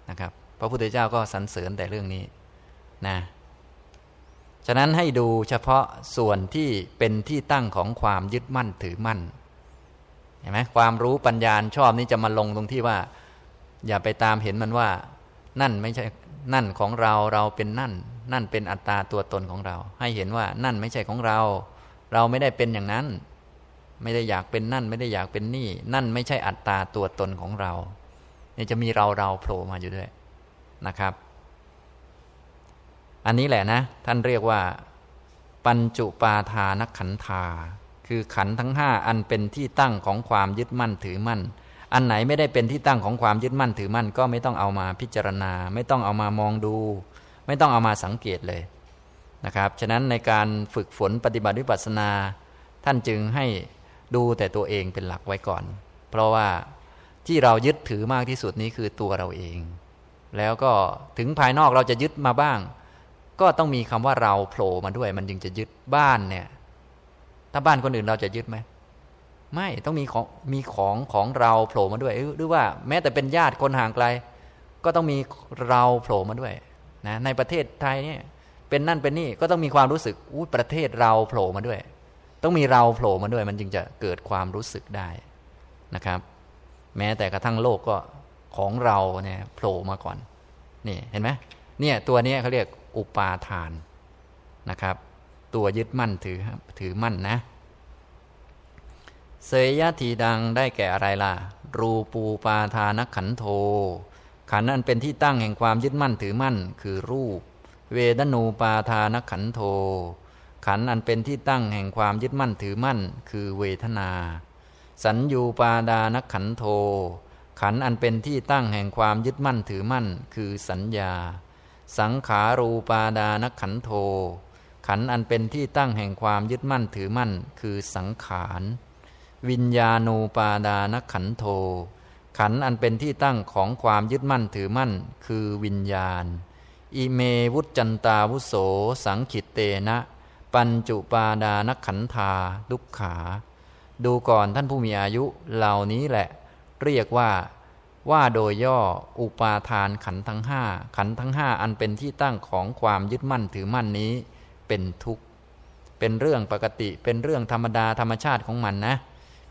นะครับ พระพุทธเจ้าก็สรรเสริญแต่เรื่องนี้นะฉะนั้นให้ดูเฉพาะส่วนที่เป็นที่ตั้งของความยึดมั่นถือมั่น เห็นไหมความรู้ปัญญาชอบนี้จะมาลงตรงที่ว่า อย่าไปตามเห็นมันว่า นั่นไม่ใช่นั่นของเราเราเป็นนั่น นั่นเป็นอัตตาตัวตนของเรา ให้เห็นว่านั่นไม่ใช่ของเรา เราไม่ได้เป็นอย่างนั้น ไม่ได้อยากเป็นนั่น ไม่ได้อยากเป็นนี่ นั่นไม่ใช่อัตตาตัวตนของเรานี่จะมีเราเราโผล่มาอยู่ด้วยนะครับ อันนี้แหละนะ ท่านเรียกว่า ปัญจุปาทานขันธา คือขันทั้งห้าอันเป็นที่ตั้งของความยึดมั่นถือมั่น อันไหนไม่ได้เป็นที่ตั้งของความยึดมั่นถือมั่น ก็ไม่ต้องเอามาพิจารณา ไม่ต้องเอามามองดู ไม่ต้องเอามาสังเกตเลยนะครับ ฉะนั้นในการฝึกฝนปฏิบัติวิปัสสนา ท่านจึงให้ดูแต่ตัวเองเป็นหลักไว้ก่อน เพราะว่าที่เรายึดถือมากที่สุดนี้คือตัวเราเอง แล้วก็ถึงภายนอกเราจะยึดมาบ้าง ก็ต้องมีคำว่าเราโผล่มาด้วย มันจึงจะยึดบ้านเนี่ย ถ้าบ้านคนอื่นเราจะยึดไหมไม่ต้องมีของมีของของเราโผล่มาด้วย หรือว่าแม้แต่เป็นญาติคนห่างไกล ก็ต้องมีเราโผล่มาด้วยนะในประเทศไทยเนี่ยเป็นนั่นเป็นนี่ก็ต้องมีความรู้สึกอู้ประเทศเราโผล่มาด้วย ต้องมีเราโผล่มาด้วย มันจึงจะเกิดความรู้สึกได้นะครับ แม้แต่กระทั่งโลกก็ของเราเนี่ยโผล่มาก่อนนี่เห็นไหมเนี่ยตัวนี้เขาเรียกอุปาทานนะครับ ตัวยึดมั่นถือถือมั่นนะเสยยะทีดังได้แก่อะไรล่ะ รูปูปาทานขันโท ขันอันเป็นที่ตั้งแห่งความยึดมั่นถือมั่น คือรูป เวดนูปาทานขันโท ขันอันเป็นที่ตั้งแห่งความยึดมั่นถือมั่น คือเวทนา สัญญูปาดานขันโท ขันอันเป็นที่ตั้งแห่งความยึดมั่นถือมั่น คือสัญญา สังขารูปาดานขันโท ขันอันเป็นที่ตั้งแห่งความยึดมั่นถือมั่นคือสังขาร วิญญาณูปาดานขันโท ขันอันเป็นที่ตั้งของความยึดมั่นถือมั่น คือวิญญาณ อิเมวุจจันตาวุโส สังขิตเตนะ ปัญจุปาดานขันธาลุกขา ดูก่อนท่านผู้มีอายุเหล่านี้แหละ เรียกว่าว่าโดยย่ออุปาทานขันทั้งห้าขันทั้งห้าอันเป็นที่ตั้งของความยึดมั่นถือมั่นนี้ เป็นทุกข์ เป็นเรื่องปกติ เป็นเรื่องธรรมดาธรรมชาติของมันนะ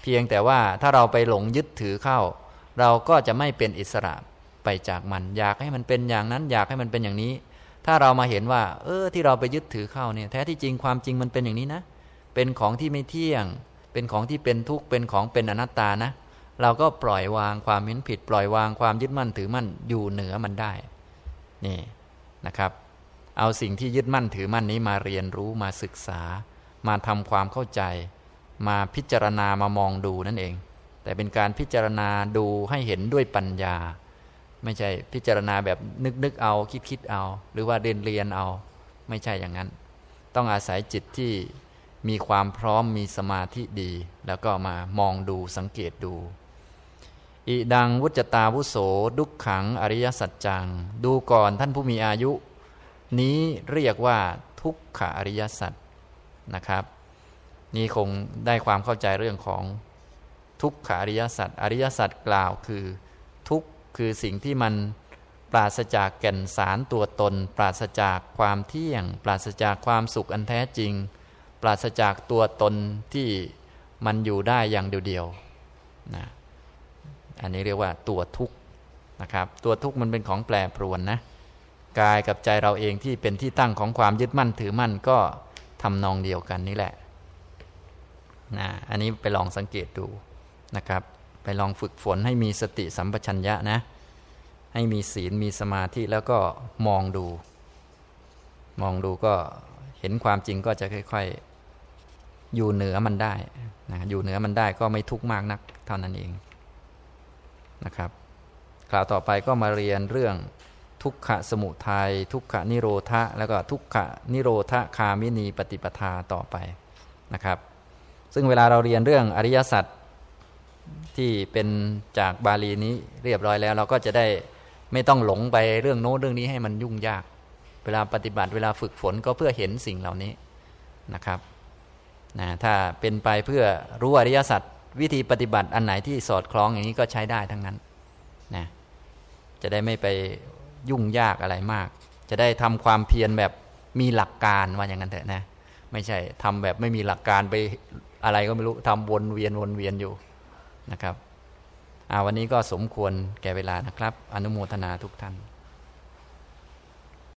เพียงแต่ว่าถ้าเราไปหลงยึดถือเข้า เราก็จะไม่เป็นอิสระไปจากมัน อยากให้มันเป็นอย่างนั้น อยากให้มันเป็นอย่างนี้ ถ้าเรามาเห็นว่า เออ ที่เราไปยึดถือเข้าเนี่ย แท้ที่จริงความจริงมันเป็นอย่างนี้นะ เป็นของที่ไม่เที่ยง เป็นของที่เป็นทุกข์ เป็นของเป็นอนัตตานะ เราก็ปล่อยวางความเห็นผิด ปล่อยวางความยึดมั่นถือมั่นอยู่เหนือมันได้ นี่นะครับ เอาสิ่งที่ยึดมั่นถือมั่นนี้มาเรียนรู้มาศึกษา มาทำความเข้าใจ มาพิจารณามามองดูนั่นเอง แต่เป็นการพิจารณาดูให้เห็นด้วยปัญญา ไม่ใช่พิจารณาแบบนึกนึกเอาคิดคิดเอา หรือว่าเรียนเรียนเอา ไม่ใช่อย่างนั้น ต้องอาศัยจิตที่มีความพร้อมมีสมาธิดี แล้วก็มามองดูสังเกตดูอิดังวุจตาวุโส ดุขขัง อริยสัจจัง ดูก่อนท่านผู้มีอายุ นี้เรียกว่าทุกขอริยสัจนะครับ นี่คงได้ความเข้าใจเรื่องของทุกขอริยสัจอริยสัจกล่าวคือทุกคือสิ่งที่มันปราศจากแก่นสารตัวตน ปราศจากความเที่ยง ปราศจากความสุขอันแท้จริง ปราศจากตัวตนที่มันอยู่ได้อย่างเดียวๆนะอันนี้เรียกว่าตัวทุกข์นะครับ ตัวทุกข์มันเป็นของแปรปรวนนะ กายกับใจเราเองที่เป็นที่ตั้งของความยึดมั่นถือมั่นก็ทำนองเดียวกันนี่แหละนะอันนี้ไปลองสังเกตดูนะครับ ไปลองฝึกฝนให้มีสติสัมปชัญญะนะ ให้มีศีลมีสมาธิแล้วก็มองดู มองดูก็เห็นความจริงก็จะค่อย ๆ อยู่เหนือมันได้นะอยู่เหนือมันได้ก็ไม่ทุกข์มากนักเท่านั้นเองนะครับ คราวต่อไปก็มาเรียนเรื่อง ทุกขะสมุทัยทุกขะนิโรธะแล้วก็ทุกขะนิโรธคามินีปฏิปทาต่อไปนะครับ ซึ่งเวลาเราเรียนเรื่องอริยสัจที่เป็นจากบาลีนี้เรียบร้อยแล้ว เราก็จะได้ไม่ต้องหลงไปเรื่องโน้นเรื่องนี้ให้มันยุ่งยาก เวลาปฏิบัติเวลาฝึกฝนก็เพื่อเห็นสิ่งเหล่านี้นะครับนะถ้าเป็นไปเพื่อรู้อริยสัจวิธีปฏิบัติอันไหนที่สอดคล้องอย่างนี้ก็ใช้ได้ทั้งนั้นนะจะได้ไม่ไป ยุ่งยากอะไรมาก จะได้ทำความเพียรแบบมีหลักการว่าอย่างนั้นเถอะนะ ไม่ใช่ทำแบบไม่มีหลักการไปอะไรก็ไม่รู้ทำวนเวียนวนเวียนอยู่นะครับวันนี้ก็สมควรแก่เวลานะครับ อนุโมทนาทุกท่าน